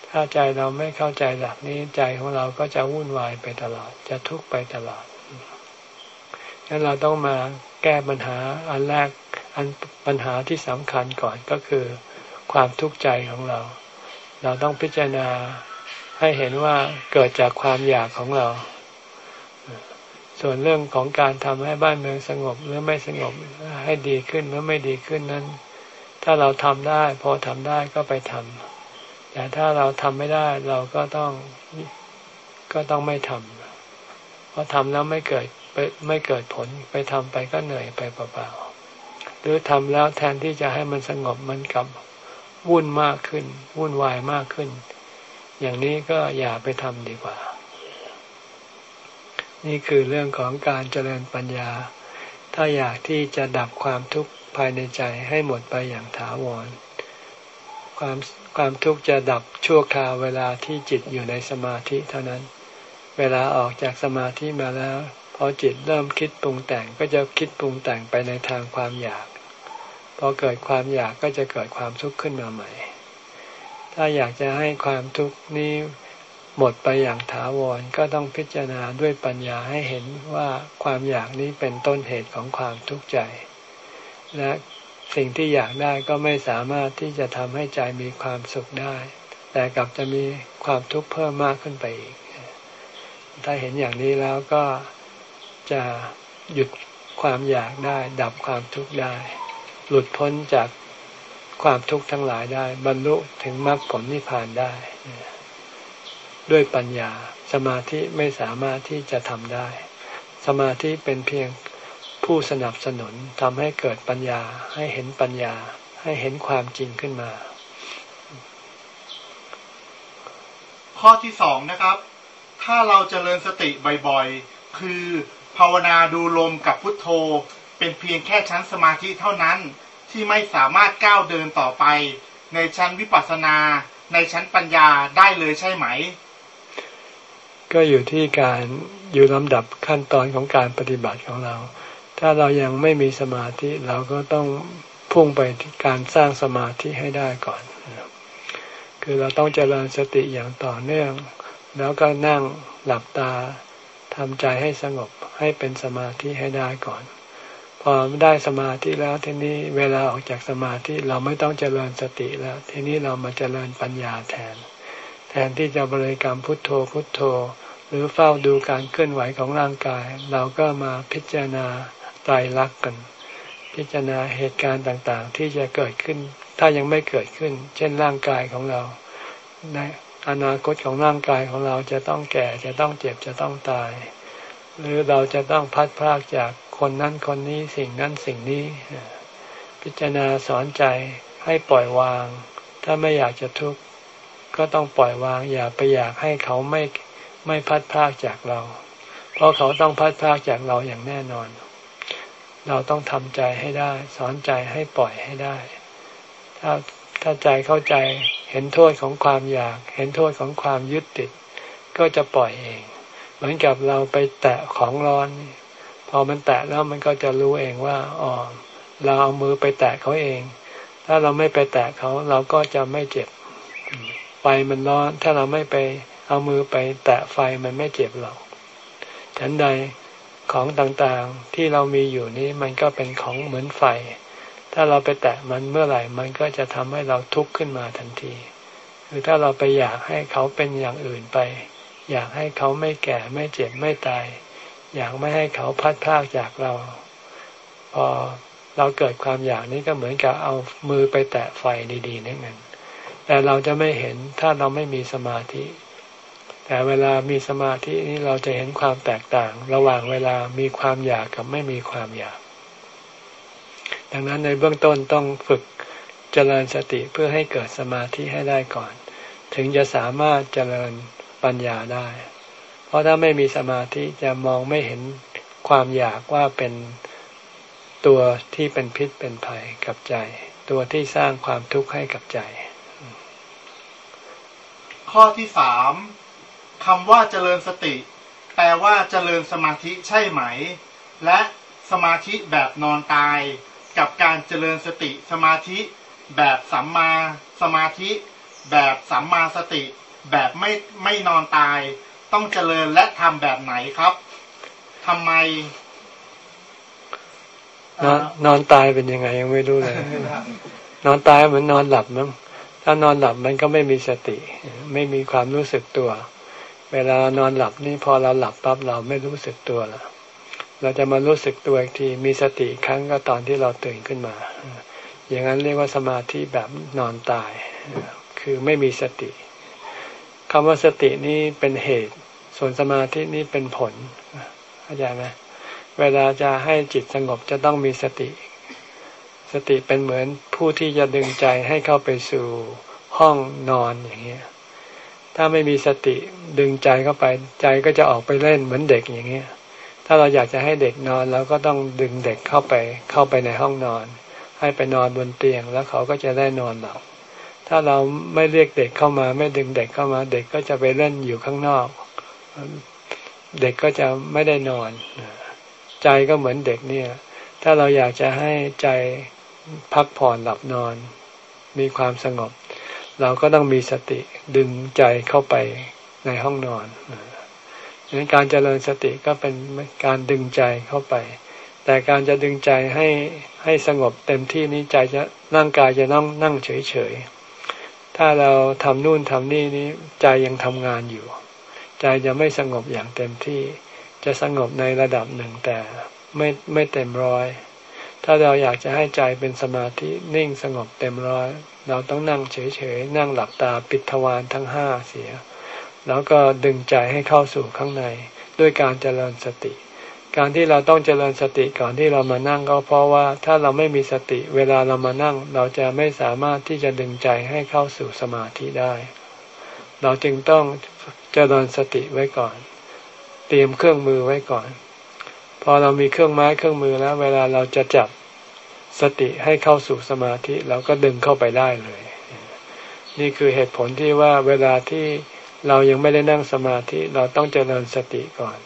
ถ้าใจเราไม่เข้าใจหลักนี้ใจของเราก็จะวุ่นวายไปตลอด จะทุกข์ไปตลอดดังนั้นเราต้องมา แก้ปัญหาอันแรกอันปัญหาที่สำคัญก่อนก็คือความทุกข์ใจของเรา เราต้องพิจารณาให้เห็นว่าเกิดจากความอยากของเรา ส่วนเรื่องของการทำให้บ้านเมืองสงบหรือไม่สงบให้ดีขึ้นหรือไม่ดีขึ้นนั้น ถ้าเราทำได้ พอทำได้ก็ไปทำแต่ถ้าเราทำไม่ได้เราก็ต้องก็ต้องไม่ทำเพราะทำแล้วไม่เกิด ไปไม่เกิดผลไปทำไปก็เหนื่อยไปเปล่าๆหรือทำแล้วแทนที่จะให้มันสงบมันกลับวุ่นมากขึ้น วุ่นวายมากขึ้น อย่างนี้ก็อย่าไปทำดีกว่า นี่คือเรื่องของการเจริญปัญญา ถ้าอยากที่จะดับความทุกข์ภายในใจให้หมดไปอย่างถาวร ความความทุกข์จะดับชั่วคราวเวลาที่จิตอยู่ในสมาธิเท่านั้น เวลาออกจากสมาธิมาแล้ว พอจิตเริ่มคิดปรุงแต่งก็จะคิดปรุงแต่งไปในทางความอยาก พอเกิดความอยากก็จะเกิดความทุกข์ขึ้นมาใหม่ ถ้าอยากจะให้ความทุกข์นี้หมดไปอย่างถาวรก็ต้องพิจารณาด้วยปัญญาให้เห็นว่าความอยากนี้เป็นต้นเหตุของความทุกข์ใจ และสิ่งที่อยากได้ก็ไม่สามารถที่จะทำให้ใจมีความสุขได้ แต่กลับจะมีความทุกข์เพิ่มมากขึ้นไปอีก ถ้าเห็นอย่างนี้แล้วก็ จะหยุดความอยากได้ ดับความทุกข์ได้ หลุดพ้นจากความทุกข์ทั้งหลายได้ บรรลุถึงมรรคผลนิพพานได้ ด้วยปัญญาสมาธิไม่สามารถที่จะทำได้ สมาธิเป็นเพียงผู้สนับสนุนทำให้เกิดปัญญาให้เห็นปัญญาให้เห็นความจริงขึ้นมา ข้อที่สองนะครับ ถ้าเราจเจริญสติบ่อยๆ คือ ภาวนาดูลมกับพุทโธ เป็นเพียงแค่ชั้นสมาธิเท่านั้นที่ไม่สามารถก้าวเดินต่อไป ในชั้นวิปัสสนา ในชั้นปัญญาได้เลยใช่ไหม ก็อยู่ที่การอยู่ลำดับขั้นตอนของการปฏิบัติของเรา ถ้าเรายังไม่มีสมาธิเราก็ต้องพุ่งไปที่การสร้างสมาธิให้ได้ก่อน คือเราต้องเจริญสติอย่างต่อเนื่อง แล้วก็นั่งหลับตา ทำใจให้สงบให้เป็นสมาธิให้ได้ก่อน พอได้สมาธิแล้วทีนี้เวลาออกจากสมาธิเราไม่ต้องเจริญสติแล้ว ทีนี้เรามาเจริญปัญญาแทน แทนที่จะบริกรรมพุทโธพุทโธ หรือเฝ้าดูการเคลื่อนไหวของร่างกาย เราก็มาพิจารณาไตรลักษณ์กัน พิจารณาเหตุการณ์ต่างๆ ที่จะเกิดขึ้น ถ้ายังไม่เกิดขึ้น เช่นร่างกายของเราใน อนาคตของร่างกายของเราจะต้องแก่จะต้องเจ็บจะต้องตาย หรือเราจะต้องพัดพลากจากคนนั้นคนนี้สิ่งนั้นสิ่งนี้ พิจารณาสอนใจให้ปล่อยวาง ถ้าไม่อยากจะทุกข์ก็ต้องปล่อยวาง อย่าไปอยากให้เขาไม่ไม่พัดพลากจากเรา เพราะเขาต้องพัดพลากจากเราอย่างแน่นอน เราต้องทำใจให้ได้ สอนใจให้ปล่อยให้ได้ ถ้าถ้าใจเข้าใจ เห็นโทษของความอยาก เห็นโทษของความยึดติด ก็จะปล่อยเอง เหมือนกับเราไปแตะของร้อนพอมันแตะแล้วมันก็จะรู้เองว่าอ๋อเราเอามือไปแตะเขาเอง ถ้าเราไม่ไปแตะเขาเราก็จะไม่เจ็บไฟมันร้อน ถ้าเราไม่ไปเอามือไปแตะไฟมันไม่เจ็บหรอกฉันใดของต่างๆที่เรามีอยู่นี้มันก็เป็นของเหมือนไฟ ถ้าเราไปแตะมันเมื่อไหร่ มันก็จะทำให้เราทุกข์ขึ้นมาทันที คือถ้าเราไปอยากให้เขาเป็นอย่างอื่นไป อยากให้เขาไม่แก่ไม่เจ็บไม่ตาย อยากไม่ให้เขาพัดพากจากเรา พอเราเกิดความอยากนี้ก็เหมือนกับเอามือไปแตะไฟดีๆนั่นเองแต่เราจะไม่เห็นถ้าเราไม่มีสมาธิ แต่เวลามีสมาธินี้เราจะเห็นความแตกต่าง ระหว่างเวลามีความอยากกับไม่มีความอยาก ดังนั้นในเบื้องต้นต้องฝึกเจริญสติเพื่อให้เกิดสมาธิให้ได้ก่อน ถึงจะสามารถเจริญปัญญาได้ เพราะถ้าไม่มีสมาธิจะมองไม่เห็นความอยากว่าเป็นตัวที่เป็นพิษเป็นภัยกับใจ ตัวที่สร้างความทุกข์ให้กับใจ ข้อที่สามคำว่าเจริญสติ แปลว่าเจริญสมาธิใช่ไหม และสมาธิแบบนอนตาย กับการเจริญสติสมาธิ แบบสัมมาสมาธิ แบบสัมมาสติ แบบไม่ไม่นอนตาย ต้องเจริญและทำแบบไหนครับทำไมนอนนอนตายเป็นยังไงยังไม่รู้เลย นอนตายเหมือนนอนหลับมั้งถ้านอนหลับมันก็ไม่มีสติ ไม่มีความรู้สึกตัว เวลานอนหลับนี่พอเราหลับปั๊บเราไม่รู้สึกตัวแล้ว เราจะมารู้สึกตัวอีกทีมีสติครั้งก็ตอนที่เราตื่นขึ้นมา อย่างนั้นเรียกว่าสมาธิแบบนอนตาย คือไม่มีสติคำว่าสตินี้เป็นเหตุ ส่วนสมาธินี้เป็นผลเข้าใจไหมเวลาจะให้จิตสงบจะต้องมีสติ สติเป็นเหมือนผู้ที่จะดึงใจให้เข้าไปสู่ห้องนอนอย่างเงี้ย ถ้าไม่มีสติดึงใจเข้าไปใจก็จะออกไปเล่นเหมือนเด็กอย่างเงี้ย ถ้าเราอยากจะให้เด็กนอนเราก็ต้องดึงเด็กเข้าไปเข้าไปในห้องนอน ให้ไปนอนบนเตียงแล้วเขาก็จะได้นอนหลับถ้าเราไม่เรียกเด็กเข้ามา ไม่ดึงเด็กเข้ามา เด็กก็จะไปเล่นอยู่ข้างนอก เด็กก็จะไม่ได้นอน ใจก็เหมือนเด็กเนี่ย ถ้าเราอยากจะให้ใจพักผ่อนหลับนอน มีความสงบ เราก็ต้องมีสติดึงใจเข้าไปในห้องนอน ดังนั้นการเจริญสติก็เป็นการดึงใจเข้าไป แต่การจะดึงใจให้ให้สงบเต็มที่นี้ใจจะร่างกายจะต้องนั่งเฉยๆ ถ้าเราทำนู่นทำนี่นี้ใจยังทำงานอยู่ ใจจะไม่สงบอย่างเต็มที่ จะสงบในระดับหนึ่งแต่ไม่ไม่เต็มร้อย ถ้าเราอยากจะให้ใจเป็นสมาธินิ่งสงบเต็มร้อย เราต้องนั่งเฉยๆ นั่งหลับตาปิดทวารทั้งห้าเสีย แล้วก็ดึงใจให้เข้าสู่ข้างในด้วยการเจริญสติ การที่เราต้องเจริญสติก่อนที่เรามานั่งก็เพราะว่าถ้าเราไม่มีสติเวลาเรามานั่ง เราจะไม่สามารถที่จะดึงใจให้เข้าสู่สมาธิได้ เราจึงต้องเจริญสติไว้ก่อน เตรียมเครื่องมือไว้ก่อน พอเรามีเครื่องไม้เครื่องมือแล้ว เวลาเราจะจับสติให้เข้าสู่สมาธิเราก็ดึงเข้าไปได้เลย นี่คือเหตุผลที่ว่าเวลาที่ เรายังไม่ได้นั่งสมาธิเราต้องเจริญสติก่อน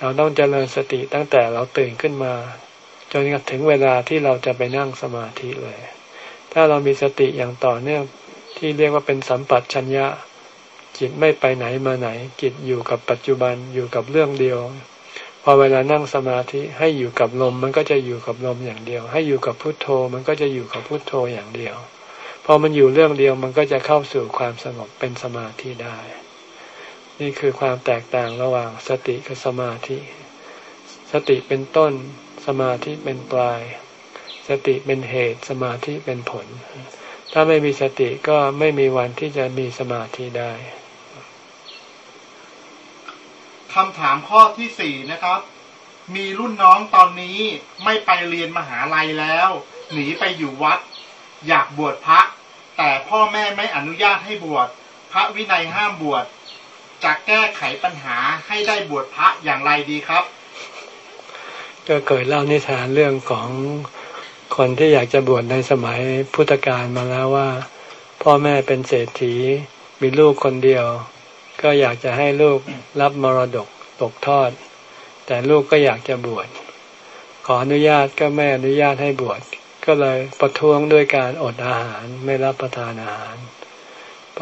เราต้องเจริญสติตั้งแต่เราตื่นขึ้นมา จนถึงเวลาที่เราจะไปนั่งสมาธิเลย ถ้าเรามีสติอย่างต่อเนื่องที่เรียกว่าเป็นสัมปัชัญญะจิตไม่ไปไหนมาไหน จิตอยู่กับปัจจุบันอยู่กับเรื่องเดียว พอเวลานั่งสมาธิให้อยู่กับลมมันก็จะอยู่กับลมอย่างเดียว ให้อยู่กับพุทโธมันก็จะอยู่กับพุทโธอย่างเดียว พอมันอยู่เรื่องเดียวมันก็จะเข้าสู่ความสงบเป็นสมาธิได้ นี่คือความแตกต่างระหว่างสติกับสมาธิ สติเป็นต้น สมาธิเป็นปลาย สติเป็นเหตุ สมาธิเป็นผล ถ้าไม่มีสติก็ไม่มีวันที่จะมีสมาธิได้คำถามข้อที่สี่นะครับ มีรุ่นน้องตอนนี้ไม่ไปเรียนมหาลัยแล้ว หนีไปอยู่วัด อยากบวชพระ แต่พ่อแม่ไม่อนุญาตให้บวช พระวินัยห้ามบวช จะแก้ไขปัญหาให้ได้บวชพระอย่างไรดีครับ ก็เคยเล่านิทานเรื่องของคนที่อยากจะบวชในสมัยพุทธกาลมาแล้วว่า พ่อแม่เป็นเศรษฐีมีลูกคนเดียว ก็อยากจะให้ลูกรับมรดกตกทอด แต่ลูกก็อยากจะบวชขออนุญาตก็ไม่อนุญาตให้บวชก็เลยประท้วงด้วยการอดอาหารไม่รับประทานอาหาร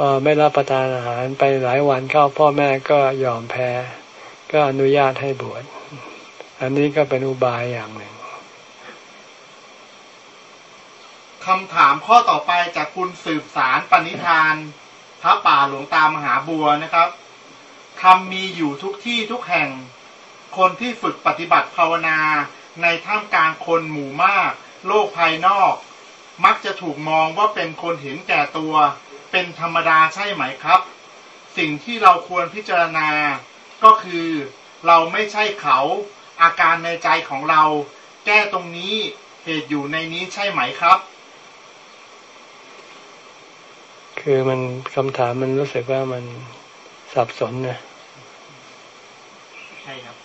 พอไม่รับประทานอาหารไปหลายวันเข้าพ่อแม่ก็ยอมแพ้ ก็อนุญาตให้บวช อันนี้ก็เป็นอุบายอย่างหนึ่งคำถามข้อต่อไปจากคุณสืบสารปณิธานพระป่าหลวงตามหาบัวนะครับทำมีอยู่ทุกที่ทุกแห่ง คนที่ฝึกปฏิบัติภาวนาในท่ามกลางคนหมู่มาก โลกภายนอก มักจะถูกมองว่าเป็นคนเห็นแก่ตัว เป็นธรรมดาใช่ไหมครับ สิ่งที่เราควรพิจารณา ก็คือเราไม่ใช่เขาอาการในใจของเรา แก้ตรงนี้เหตุอยู่ในนี้ใช่ไหมครับ คือมันคำถามมันรู้สึกว่ามันสับสนนะใช่ครับ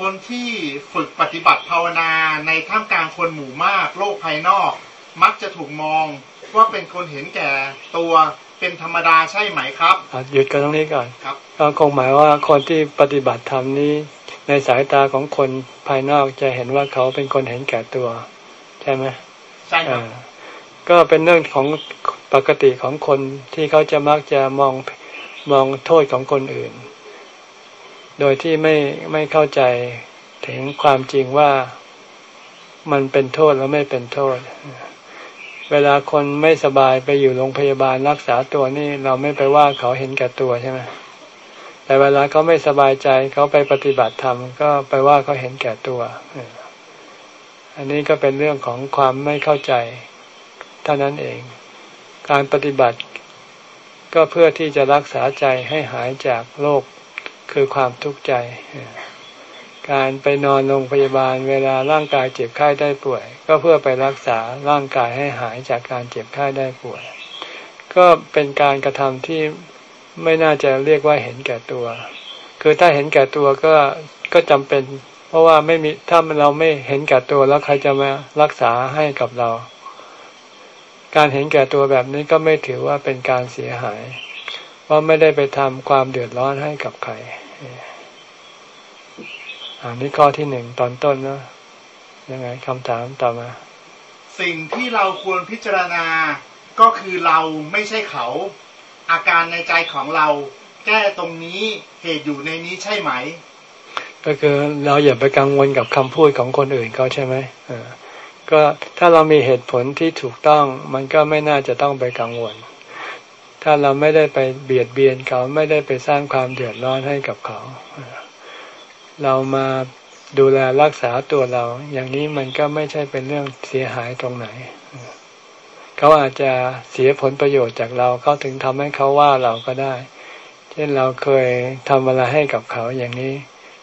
คนที่ฝึกปฏิบัติภาวนาในท่ามกลางคนหมู่มากโลกภายนอก มักจะถูกมองว่าเป็นคนเห็นแก่ตัวเป็นธรรมดาใช่ไหมครับหยุดกันตรงนี้ก่อนครับก็คงหมายว่าคนที่ปฏิบัติธรรมนี้ในสายตาของคนภายนอกจะเห็นว่าเขาเป็นคนเห็นแก่ตัว ใช่ไหมใช่ครับก็เป็นเรื่องของปกติของคนที่เขาจะมักจะมองมองโทษของคนอื่น โดยที่ไม่ไม่เข้าใจถึงความจริงว่ามันเป็นโทษแล้วไม่เป็นโทษ เวลาคนไม่สบายไปอยู่โรงพยาบาลรักษาตัวนี่เราไม่ไปว่าเขาเห็นแก่ตัวใช่ไหมแต่เวลาเขาไม่สบายใจเขาไปปฏิบัติธรรมก็ไปว่าเขาเห็นแก่ตัว อันนี้ก็เป็นเรื่องของความไม่เข้าใจเท่านั้นเอง การปฏิบัติก็เพื่อที่จะรักษาใจให้หายจากโรค คือความทุกข์ใจ การไปนอนโรงพยาบาลเวลาร่างกายเจ็บไข้ได้ป่วย ก็เพื่อไปรักษาร่างกายให้หายจากการเจ็บไข้ได้ป่วย ก็เป็นการกระทำที่ไม่น่าจะเรียกว่าเห็นแก่ตัว คือถ้าเห็นแก่ตัวก็ก็จำเป็น เพราะว่าไม่มีถ้าเราไม่เห็นแก่ตัวแล้วใครจะมารักษาให้กับเรา การเห็นแก่ตัวแบบนี้ก็ไม่ถือว่าเป็นการเสียหาย ราะไม่ได้ไปทำความเดือดร้อนให้กับใครอันนี้ข้อที่หนึ่งตอนต้นนะยังไงคำถามต่อมา สิ่งที่เราควรพิจารณาก็คือเราไม่ใช่เขา อาการในใจของเรา แก้ตรงนี้เหตุอยู่ในนี้ใช่ไหม ก็คือเราอย่าไปกังวลกับคำพูดของคนอื่นเขาใช่ไหมก็ถ้าเรามีเหตุผลที่ถูกต้อง มันก็ไม่น่าจะต้องไปกังวล ถ้าเราไม่ได้ไปเบียดเบียนเขาไม่ได้ไปสร้างความเดือดร้อนให้กับเขา เรามาดูแลรักษาตัวเรา อย่างนี้มันก็ไม่ใช่เป็นเรื่องเสียหายตรงไหน เขาอาจจะเสียผลประโยชน์จากเราเขาถึงทำให้เขาว่าเราก็ได้ เช่นเราเคยทำอะไรให้กับเขาอย่างนี้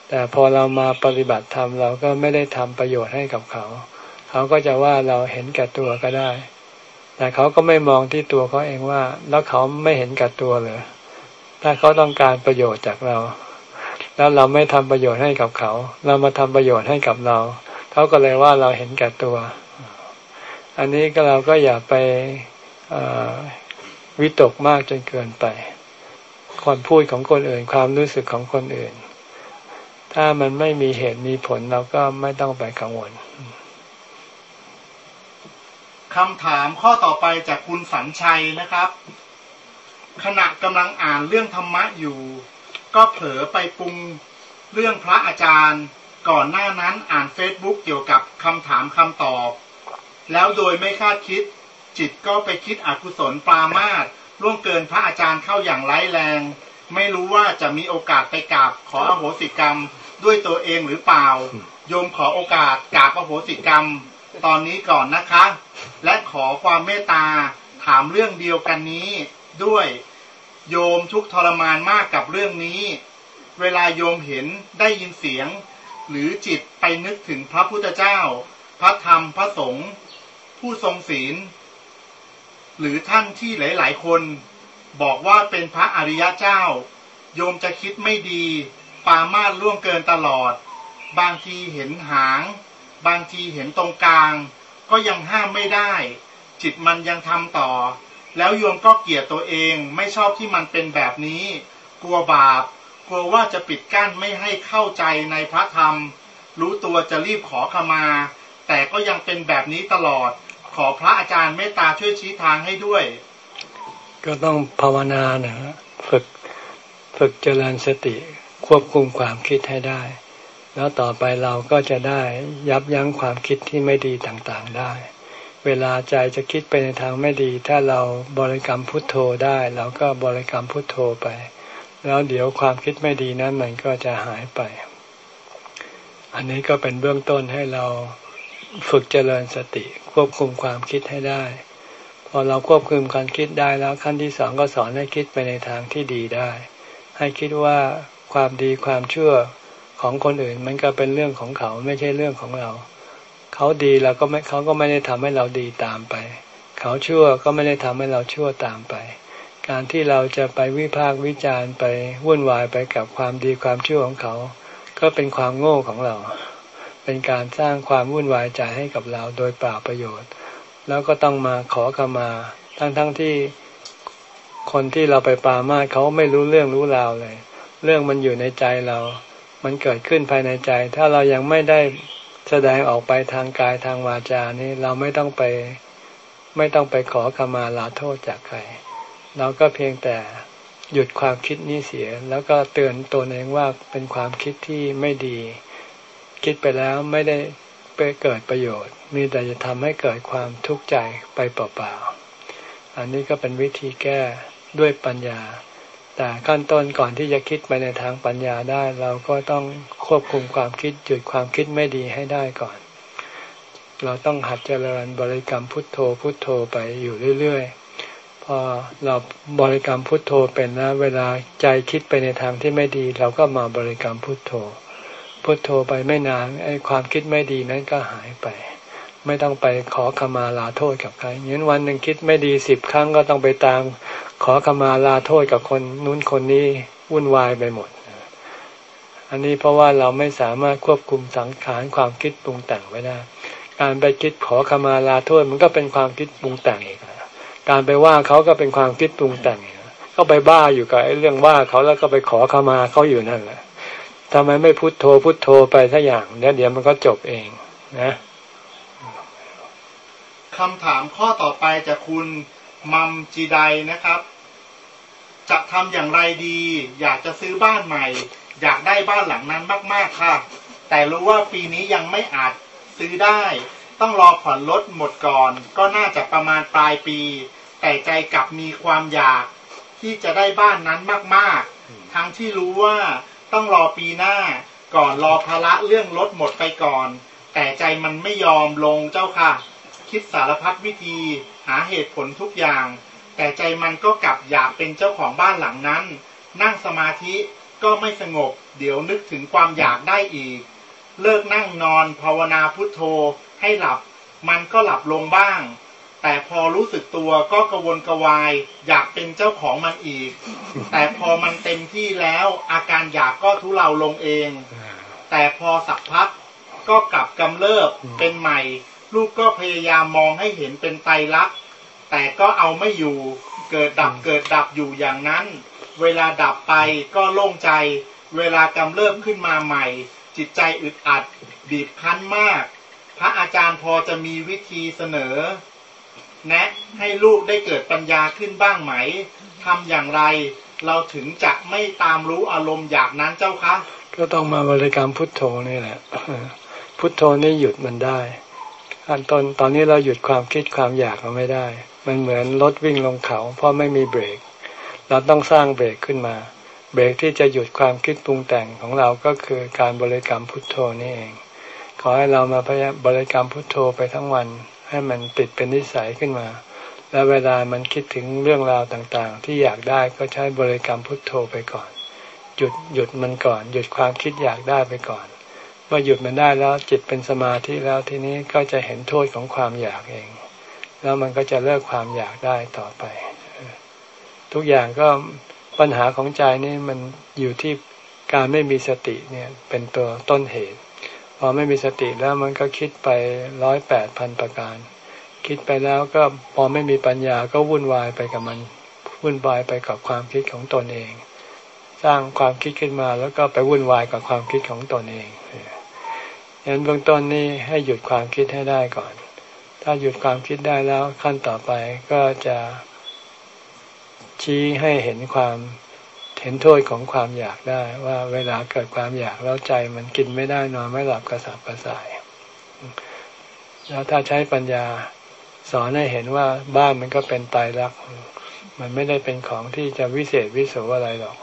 แต่พอเรามาปฏิบัติธรรมเราก็ไม่ได้ทำประโยชน์ให้กับเขา เขาก็จะว่าเราเห็นแก่ตัวก็ได้ แต่เขาก็ไม่มองที่ตัวเขาเองว่า แล้วเขาไม่เห็นกับตัวเลยถ้าเขาต้องการประโยชน์จากเรา แล้วเราไม่ทำประโยชน์ให้กับเขา เรามาทำประโยชน์ให้กับเรา เขาก็เลยว่าเราเห็นแก่ตัว อันนี้ก็เราก็อย่าไปวิตกมากจนเกินไปความพูดของคนอื่น ความรู้สึกของคนอื่น ถ้ามันไม่มีเหตุมีผลเราก็ไม่ต้องไปกังวล คำถามข้อต่อไปจากคุณสัญชัยนะครับ ขณะกำลังอ่านเรื่องธรรมะอยู่ ก็เผลอไปปรุงเรื่องพระอาจารย์ ก่อนหน้านั้นอ่านเฟซบุ๊กเกี่ยวกับคำถามคำตอบ แล้วโดยไม่คาดคิด จิตก็ไปคิดอกุศลปรามาตล่วงเกินพระอาจารย์เข้าอย่างไร้แรง ไม่รู้ว่าจะมีโอกาสไปกราบขออโหสิกรรมด้วยตัวเองหรือเปล่า โยมขอโอกาสกราบอโหสิกรรม ตอนนี้ก่อนนะคะ และขอความเมตตาถามเรื่องเดียวกันนี้ด้วยโยมทุกทรมานมากกับเรื่องนี้ เวลาโยมเห็นได้ยินเสียง หรือจิตไปนึกถึงพระพุทธเจ้า พระธรรมพระสงฆ์ผู้ทรงศีล หรือท่านที่หลาย ๆ คนบอกว่าเป็นพระอริยะเจ้า โยมจะคิดไม่ดี ปามาล่วงเกินตลอด บางทีเห็นหาง บางทีเห็นตรงกลาง ก็ยังห้ามไม่ได้ จิตมันยังทำต่อ แล้วโยมก็เกลียดตัวเองไม่ชอบที่มันเป็นแบบนี้ กลัวบาป กลัวว่าจะปิดกั้นไม่ให้เข้าใจในพระธรรม รู้ตัวจะรีบขอขมา แต่ก็ยังเป็นแบบนี้ตลอด ขอพระอาจารย์เมตตาช่วยชี้ทางให้ด้วย ก็ต้องภาวนานะฝึกฝึกเจริญสติควบคุมความคิดให้ได้ แล้วต่อไปเราก็จะได้ยับยั้งความคิดที่ไม่ดีต่างๆได้ เวลาใจจะคิดไปในทางไม่ดี ถ้าเราบริกรรมพุทโธได้เราก็บริกรรมพุทโธไป แล้วเดี๋ยวความคิดไม่ดีนั้นมันก็จะหายไป อันนี้ก็เป็นเบื้องต้นให้เราฝึกเจริญสติควบคุมความคิดให้ได้ พอเราควบคุมการคิดได้แล้วขั้นที่สองก็สอนให้คิดไปในทางที่ดีได้ ให้คิดว่าความดีความชั่ว ของคนอื่น มันก็เป็นเรื่องของเขาไม่ใช่เรื่องของเรา เขาดีเราก็ไม่เขาก็ไม่ได้ทำให้เราดีตามไป เขาชั่วก็ไม่ได้ทำให้เราชั่วตามไป การที่เราจะไปวิพากษ์วิจารณ์ไปวุ่นวายไปกับความดีความชั่วของเขา ก็เป็นความโง่ของเรา เป็นการสร้างความวุ่นวายใจให้กับเราโดยเปล่าประโยชน์ แล้วก็ต้องมาขอขมา ทั้งๆทที่คนที่เราไปปามาเขาไม่รู้เรื่องรู้ราวเลย เรื่องมันอยู่ในใจเรา มันเกิดขึ้นภายในใจ ถ้าเรายังไม่ได้แสดงออกไปทางกายทางวาจานี่เราไม่ต้องไปไม่ต้องไปขอขมาลาโทษจากใคร เราก็เพียงแต่หยุดความคิดนี้เสีย แล้วก็เตือนตัวเองว่าเป็นความคิดที่ไม่ดี คิดไปแล้วไม่ได้ไปเกิดประโยชน์ มีแต่จะทำให้เกิดความทุกข์ใจไปเปล่าๆอันนี้ก็เป็นวิธีแก้ด้วยปัญญา แต่ขั้นต้นก่อนที่จะคิดไปในทางปัญญาได้ เราก็ต้องควบคุมความคิดหยุดความคิดไม่ดีให้ได้ก่อน เราต้องหัดเจริญบริกรรมพุทโธพุทโธไปอยู่เรื่อยๆพอเราบริกรรมพุทโธเป็นนะเวลาใจคิดไปในทางที่ไม่ดี เราก็มาบริกรรมพุทโธ พุทโธไปไม่นานไอ้ความคิดไม่ดีนั้นก็หายไป ไม่ต้องไปขอขมาลาโทษกับใครงั้นวันหนึ่งคิดไม่ดีสิบครั้งก็ต้องไปตาม ขอขมาลาโทษกับคนนู้นคนนี้วุ่นวายไปหมด อันนี้เพราะว่าเราไม่สามารถควบคุมสังขารความคิดปรุงแต่งไว้ได้ การไปคิดขอขมาลาโทษมันก็เป็นความคิดปรุงแต่งอีก การไปว่าเขาก็เป็นความคิดปรุงแต่งก็ไปบ้าอยู่กับไอ้เรื่องว่าเขาแล้วก็ไปขอขมาเขาอยู่นั่นแหละทำไมไม่พุโทโธพุโทโธไปสักอย่างเดี๋ยวเดี๋ยวมันก็จบเองนะคำถามข้อต่อไปจากคุณ มัมจีไดนะครับ จะทำอย่างไรดี อยากจะซื้อบ้านใหม่ อยากได้บ้านหลังนั้นมาก ๆค่ะ แต่รู้ว่าปีนี้ยังไม่อาจซื้อได้ ต้องรอผ่อนรถหมดก่อน ก็น่าจะประมาณปลายปี แต่ใจกลับมีความอยากที่จะได้บ้านนั้นมากๆ ทั้งที่รู้ว่าต้องรอปีหน้าก่อนรอภาระเรื่องรถหมดไปก่อน แต่ใจมันไม่ยอมลงเจ้าค่ะ คิดสารพัดวิธีาเหตุผลทุกอย่าง แต่ใจมันก็กลับอยากเป็นเจ้าของบ้านหลังนั้น นั่งสมาธิก็ไม่สงบ เดี๋ยวนึกถึงความอยากได้อีก เลิกนั่งนอนภาวนาพุทโธให้หลับ มันก็หลับลงบ้าง แต่พอรู้สึกตัวก็กระวนกระวาย อยากเป็นเจ้าของมันอีก แต่พอมันเต็มที่แล้ว อาการอยากก็ทุเลาลงเอง แต่พอสักพักก็กลับกำเริบเป็นใหม่ ลูกก็พยายามมองให้เห็นเป็นไตรลักษณ์แต่ก็เอาไม่อยู่เกิดดับเกิดดับอยู่อย่างนั้น เวลาดับไปก็โล่งใจ เวลากำเริบขึ้นมาใหม่ จิตใจอึดอัดบีบคั้นมาก พระอาจารย์พอจะมีวิธีเสนอ แนะให้ลูกได้เกิดปัญญาขึ้นบ้างไหมทำอย่างไร เราถึงจะไม่ตามรู้อารมณ์อยากนั้นเจ้าคะก็ต้องมาบริกรรมพุทโธนี่แหละ พุทโธนี่หยุดมันได้ อันตอนตอนนี้เราหยุดความคิดความอยากเราไม่ได้ มันเหมือนรถวิ่งลงเขา เพราะไม่มีเบรก เราต้องสร้างเบรกขึ้นมา เบรกที่จะหยุดความคิดปรุงแต่งของเราก็คือการบริกรรมพุทโธนี่เอง ขอให้เรามาพยายามบริกรรมพุทโธไปทั้งวัน ให้มันติดเป็นนิสัยขึ้นมา แล้วเวลามันคิดถึงเรื่องราวต่างๆ ที่อยากได้ก็ใช้บริกรรมพุทโธไปก่อน หยุดหยุดมันก่อน หยุดความคิดอยากได้ไปก่อน เมื่อหยุดมันได้แล้วจิตเป็นสมาธิแล้วทีนี้ก็จะเห็นโทษของความอยากเอง แล้วมันก็จะเลิกความอยากได้ต่อไป ทุกอย่างก็ปัญหาของใจนี่มันอยู่ที่การไม่มีสติเนี่ยเป็นตัวต้นเหตุ พอไม่มีสติแล้วมันก็คิดไปร้อยแปดพันประการ คิดไปแล้วก็พอไม่มีปัญญาก็วุ่นวายไปกับมันวุ่นวายไปกับความคิดของตนเอง สร้างความคิดขึ้นมาแล้วก็ไปวุ่นวายกับความคิดของตนเอง ยันเบื้องต้นนี้ให้หยุดความคิดให้ได้ก่อน ถ้าหยุดความคิดได้แล้วขั้นต่อไปก็จะชี้ให้เห็นความเห็นโทษของความอยากได้ว่าเวลาเกิดความอยากแล้วใจมันกินไม่ได้นอนไม่หลับกระสับกระส่าย แล้วถ้าใช้ปัญญาสอนให้เห็นว่าบ้านมันก็เป็นตายรัก มันไม่ได้เป็นของที่จะวิเศษวิโสอะไรหรอก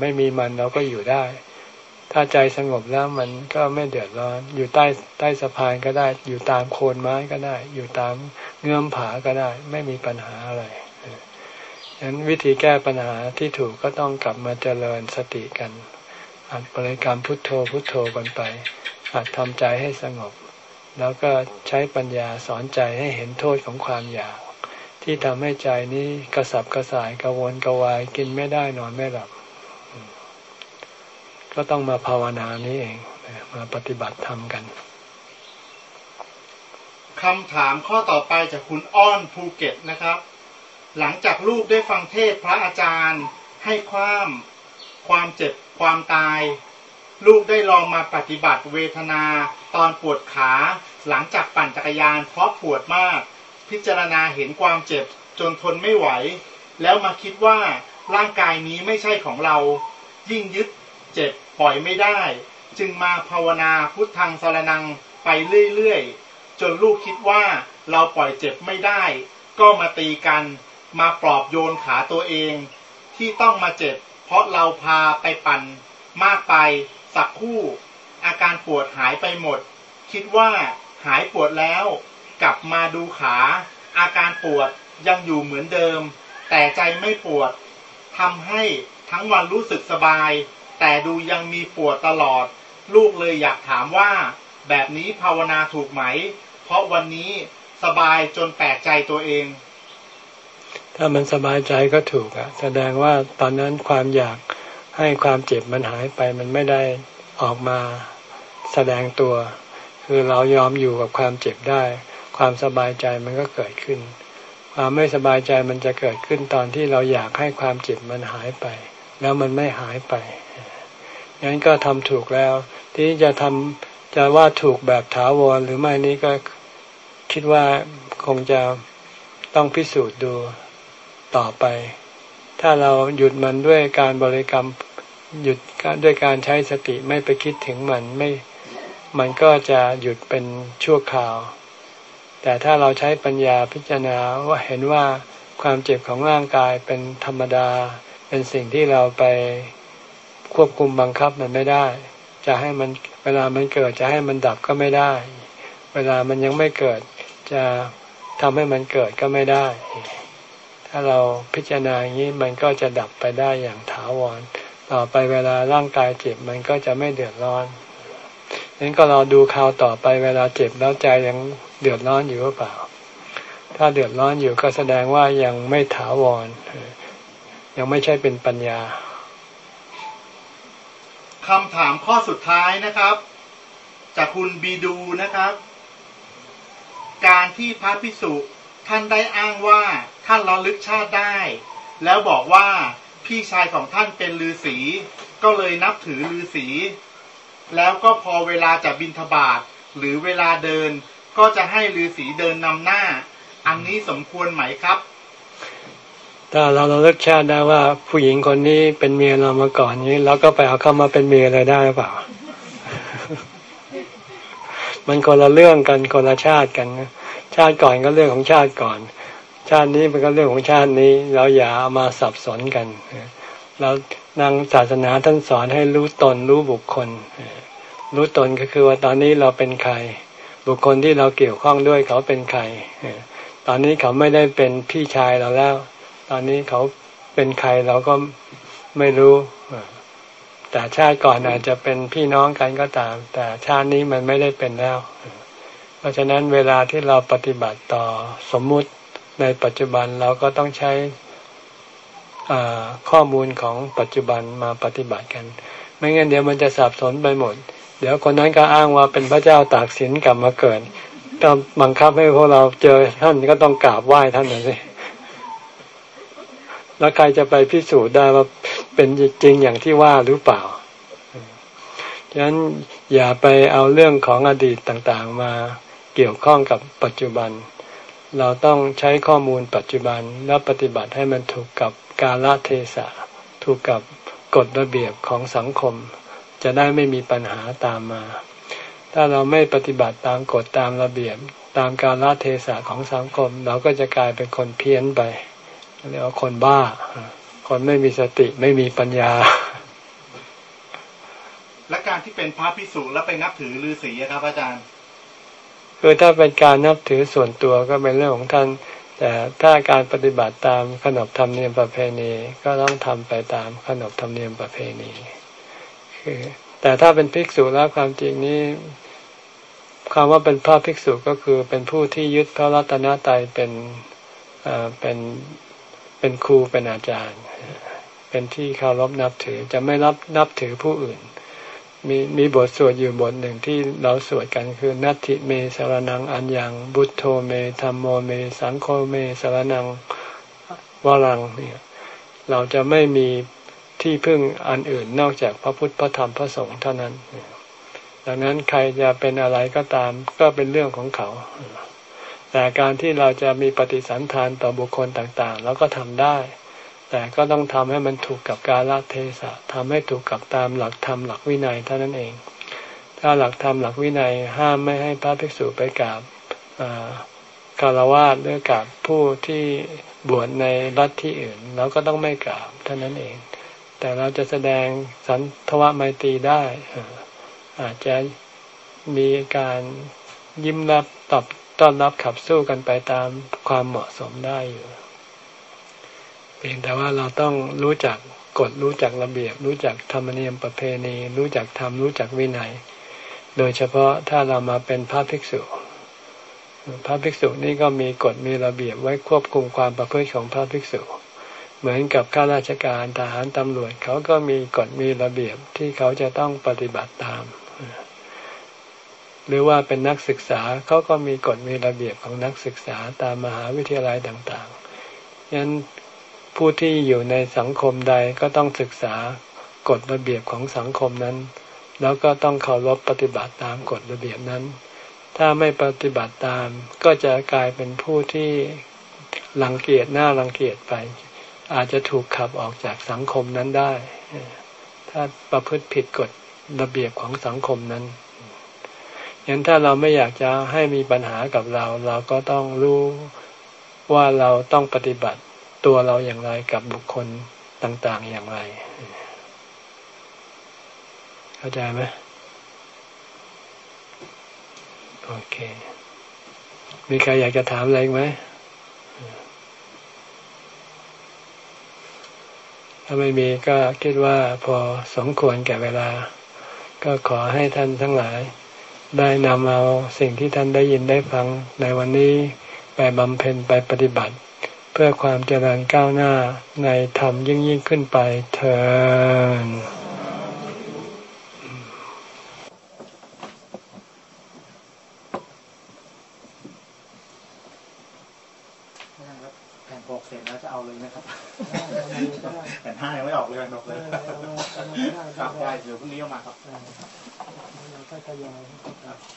ไม่มีมันเราก็อยู่ได้ ถ้าใจสงบแล้วมันก็ไม่เดือดร้อน อยู่ใต้ใต้สะพานก็ได้ อยู่ตามโคนไม้ก็ได้ อยู่ตามเงื่อมผาก็ได้ ไม่มีปัญหาอะไรฉะนั้นวิธีแก้ปัญหาที่ถูกก็ต้องกลับมาเจริญสติกันอัดบริกรรมพุทโธพุทโธกันไปอัดทำใจให้สงบ แล้วก็ใช้ปัญญาสอนใจให้เห็นโทษของความอยาก ที่ทำให้ใจนี้กระสับกระส่ายกระวนกระวายกินไม่ได้นอนไม่หลับ ก็ต้องมาภาวนานี้เองมาปฏิบัติธรรมกันคำถามข้อต่อไปจากคุณอ้อนภูเก็ตนะครับ หลังจากลูกได้ฟังเทศพระอาจารย์ให้ความความเจ็บความตาย ลูกได้ลองมาปฏิบัติเวทนา ตอนปวดขาหลังจากปั่นจักรยานเพราะปวดมาก พิจารณาเห็นความเจ็บจนทนไม่ไหว แล้วมาคิดว่าร่างกายนี้ไม่ใช่ของเรา ยิ่งยึด เจ็บปล่อยไม่ได้ จึงมาภาวนาพุทธังสรนังไปเรื่อยๆ จนลูกคิดว่าเราปล่อยเจ็บไม่ได้ ก็มาตีกันมาปลอบโยนขาตัวเอง ที่ต้องมาเจ็บ เพราะเราพาไปปั่น มากไปสักคู่ อาการปวดหายไปหมด คิดว่าหายปวดแล้ว กลับมาดูขา อาการปวดยังอยู่เหมือนเดิม แต่ใจไม่ปวดทำให้ทั้งวันรู้สึกสบาย แต่ดูยังมีปวดตลอด ลูกเลยอยากถามว่า แบบนี้ภาวนาถูกไหม เพราะวันนี้สบายจนแปลกใจตัวเอง ถ้ามันสบายใจก็ถูกอะแสดงว่าตอนนั้นความอยากให้ความเจ็บมันหายไปมันไม่ได้ออกมาแสดงตัว คือเรายอมอยู่กับความเจ็บได้ ความสบายใจมันก็เกิดขึ้น ความไม่สบายใจมันจะเกิดขึ้นตอนที่เราอยากให้ความเจ็บมันหายไป แล้วมันไม่หายไป งั้นก็ทำถูกแล้ว ที่จะทำจะว่าถูกแบบถาวรหรือไม่นี้ก็คิดว่าคงจะต้องพิสูจน์ดูต่อไป ถ้าเราหยุดมันด้วยการบริกรรมหยุดด้วยการใช้สติไม่ไปคิดถึงมันไม่ มันก็จะหยุดเป็นชั่วคราว แต่ถ้าเราใช้ปัญญาพิจารณาว่าเห็นว่าความเจ็บของร่างกายเป็นธรรมดา เป็นสิ่งที่เราไป ควบคุมบังคับมันไม่ได้ จะให้มันเวลามันเกิดจะให้มันดับก็ไม่ได้ เวลามันยังไม่เกิดจะทำให้มันเกิดก็ไม่ได้ ถ้าเราพิจารณาอย่างนี้มันก็จะดับไปได้อย่างถาวร ต่อไปเวลาร่างกายเจ็บมันก็จะไม่เดือดร้อนนั้นก็เราดูข่าวต่อไปเวลาเจ็บแล้วใจยังเดือดร้อนอยู่หรือเปล่า ถ้าเดือดร้อนอยู่ก็แสดงว่ายังไม่ถาวร ยังไม่ใช่เป็นปัญญา คำถามข้อสุดท้ายนะครับ จากคุณบีดูนะครับ การที่พระพิสุท่านได้อ้างว่าท่านระลึกชาติได้ แล้วบอกว่าพี่ชายของท่านเป็นลือศีก็เลยนับถือลือศีแล้วก็พอเวลาจะบินทบาทหรือเวลาเดิน ก็จะให้ลือศีเดินนำหน้า อันนี้สมควรไหมครับ ถ้าเราเราเลิกชาติได้ว่า ผู้หญิงคนนี้เป็นเมียเรามาก่อนนี้เราก็ไปเอาเข้ามาเป็นเมียเลยได้หรือเปล่า มันคนละเรื่องกันคนละชาติกันชาติก่อนก็เรื่องของชาติก่อน ชาตินี้มันก็เรื่องของชาตินี้ เราอย่าเอามาสับสนกันเรานางศาสนาท่านสอนให้รู้ตนรู้บุคคล รู้ตนก็คือว่าตอนนี้เราเป็นใคร บุคคลที่เราเกี่ยวข้องด้วยเขาเป็นใครตอนนี้เขาไม่ได้เป็นพี่ชายเราแล้ว ตอนนี้เขาเป็นใครเราก็ไม่รู้ แต่ชาติก่อนอาจจะเป็นพี่น้องกันก็ตาม แต่ชาตินี้มันไม่ได้เป็นแล้ว เพราะฉะนั้นเวลาที่เราปฏิบัติต่อสมมุติในปัจจุบันเราก็ต้องใช้ข้อมูลของปัจจุบันมาปฏิบัติกัน ไม่งั้นเดี๋ยวมันจะสับสนไปหมด เดี๋ยวคนนั้นก็อ้างว่าเป็นพระเจ้าตากสินกลับมาเกิดต้องบังคับให้พวกเราเจอท่านก็ต้องกราบไหว้ท่านน่อยสิ แล้วใครจะไปพิสูจน์ได้ว่าเป็นจริงอย่างที่ว่าหรือเปล่าฉะนั้นอย่าไปเอาเรื่องของอดีตต่างๆ มาเกี่ยวข้องกับปัจจุบัน เราต้องใช้ข้อมูลปัจจุบันแล้วปฏิบัติให้มันถูกกับกาลเทศะ ถูกกับกฎระเบียบของสังคม จะได้ไม่มีปัญหาตามมา ถ้าเราไม่ปฏิบัติตามกฎตามระเบียบ ตามกาลเทศะของสังคม เราก็จะกลายเป็นคนเพี้ยนไป เรียกว่าคนบ้า คนไม่มีสติไม่มีปัญญา และการที่เป็นพระพิสุแล้วไปนับถือฤาษีครับอาจารย์ คือถ้าเป็นการนับถือส่วนตัวก็เป็นเรื่องของท่าน แต่ถ้าการปฏิบัติตามขนบธรรมเนียมประเพณี ก็ต้องทำไปตามขนบธรรมเนียมประเพณี คือ แต่ถ้าเป็นภิกษุแล้วความจริงนี้คำว่าเป็นพระภิกษุก็คือเป็นผู้ที่ยึดพระรัตนตรัยเป็นเป็น เป็นครูเป็นอาจารย์ เป็นที่เคารพนับถือจะไม่รับนับถือผู้อื่น มีมีบทสวดอยู่บทหนึ่งที่เราสวดกันคือนัตถิเมสารนังอัญญังบุตโธเมธรรมโมเม สังโฆเมสารนังวรังเนี่ยเราจะไม่มีที่พึ่งอันอื่นนอกจากพระพุทธพระธรรมพระสงฆ์เท่านั้น ดังนั้นใครจะเป็นอะไรก็ตามก็เป็นเรื่องของเขา แต่การที่เราจะมีปฏิสันทานต่อบุคคลต่างๆเราก็ทำได้ แต่ก็ต้องทำให้มันถูกกับกาลเทศะทำให้ถูกกับตามหลักธรรมหลักวินัยเท่านั้นเอง ถ้าหลักธรรมหลักวินัยห้ามไม่ให้พระภิกษุไปกราบคารวะหรือกับผู้ที่บวชในรัฐที่อื่นเราก็ต้องไม่กราบเท่านั้นเอง แต่เราจะแสดงสันทวไมตรีได้อาจจะมีการยิ้มรับตอบ ต้อนรับขับสู้กันไปตามความเหมาะสมได้อยู่ เพียงแต่ว่าเราต้องรู้จักกฎรู้จักระเบียบ รู้จักธรรมเนียมประเพณี รู้จักธรรมรู้จักวินัย โดยเฉพาะถ้าเรามาเป็นพระภิกษุ พระภิกษุนี่ก็มีกฎมีระเบียบไว้ควบคุมความประพฤติของพระภิกษุ เหมือนกับข้าราชการทหารตำรวจเขาก็มีกฎมีระเบียบที่เขาจะต้องปฏิบัติตาม หรือว่าเป็นนักศึกษาเขาก็มีกฎมีระเบียบของนักศึกษาตามมหาวิทยาลัยต่างๆยันผู้ที่อยู่ในสังคมใดก็ต้องศึกษากฎระเบียบของสังคมนั้น แล้วก็ต้องเคารพปฏิบัติตามกฎระเบียบนั้น ถ้าไม่ปฏิบัติตามก็จะกลายเป็นผู้ที่รังเกียจหน้ารังเกียจไป อาจจะถูกขับออกจากสังคมนั้นได้ ถ้าประพฤติผิดกฎระเบียบของสังคมนั้น ยันถ้าเราไม่อยากจะให้มีปัญหากับเรา เราก็ต้องรู้ว่าเราต้องปฏิบัติตัวเราอย่างไรกับบุคคลต่าง ๆอย่างไร เข้าใจไหมโอเค มีใครอยากจะถามอะไรไหมถ้าไม่มีก็คิดว่าพอสมควรแก่เวลา ก็ขอให้ท่านทั้งหลาย ได้นำเอาสิ่งที่ท่านได้ยินได้ฟังในวันนี้ไปบำเพ็ญไปปฏิบัติ เพื่อความเจริญก้าวหน้าในธรรมยิ่งยิ่งขึ้นไปเถิดแผ่นปกเสร็จแล้วจะเอาเลยนะครับแผ่นห้ายังไม่ออกเลยแผ่นปกเลยครับได้เดี๋ยวพรุ่งนี้เอามาครับ ค่อยๆยอย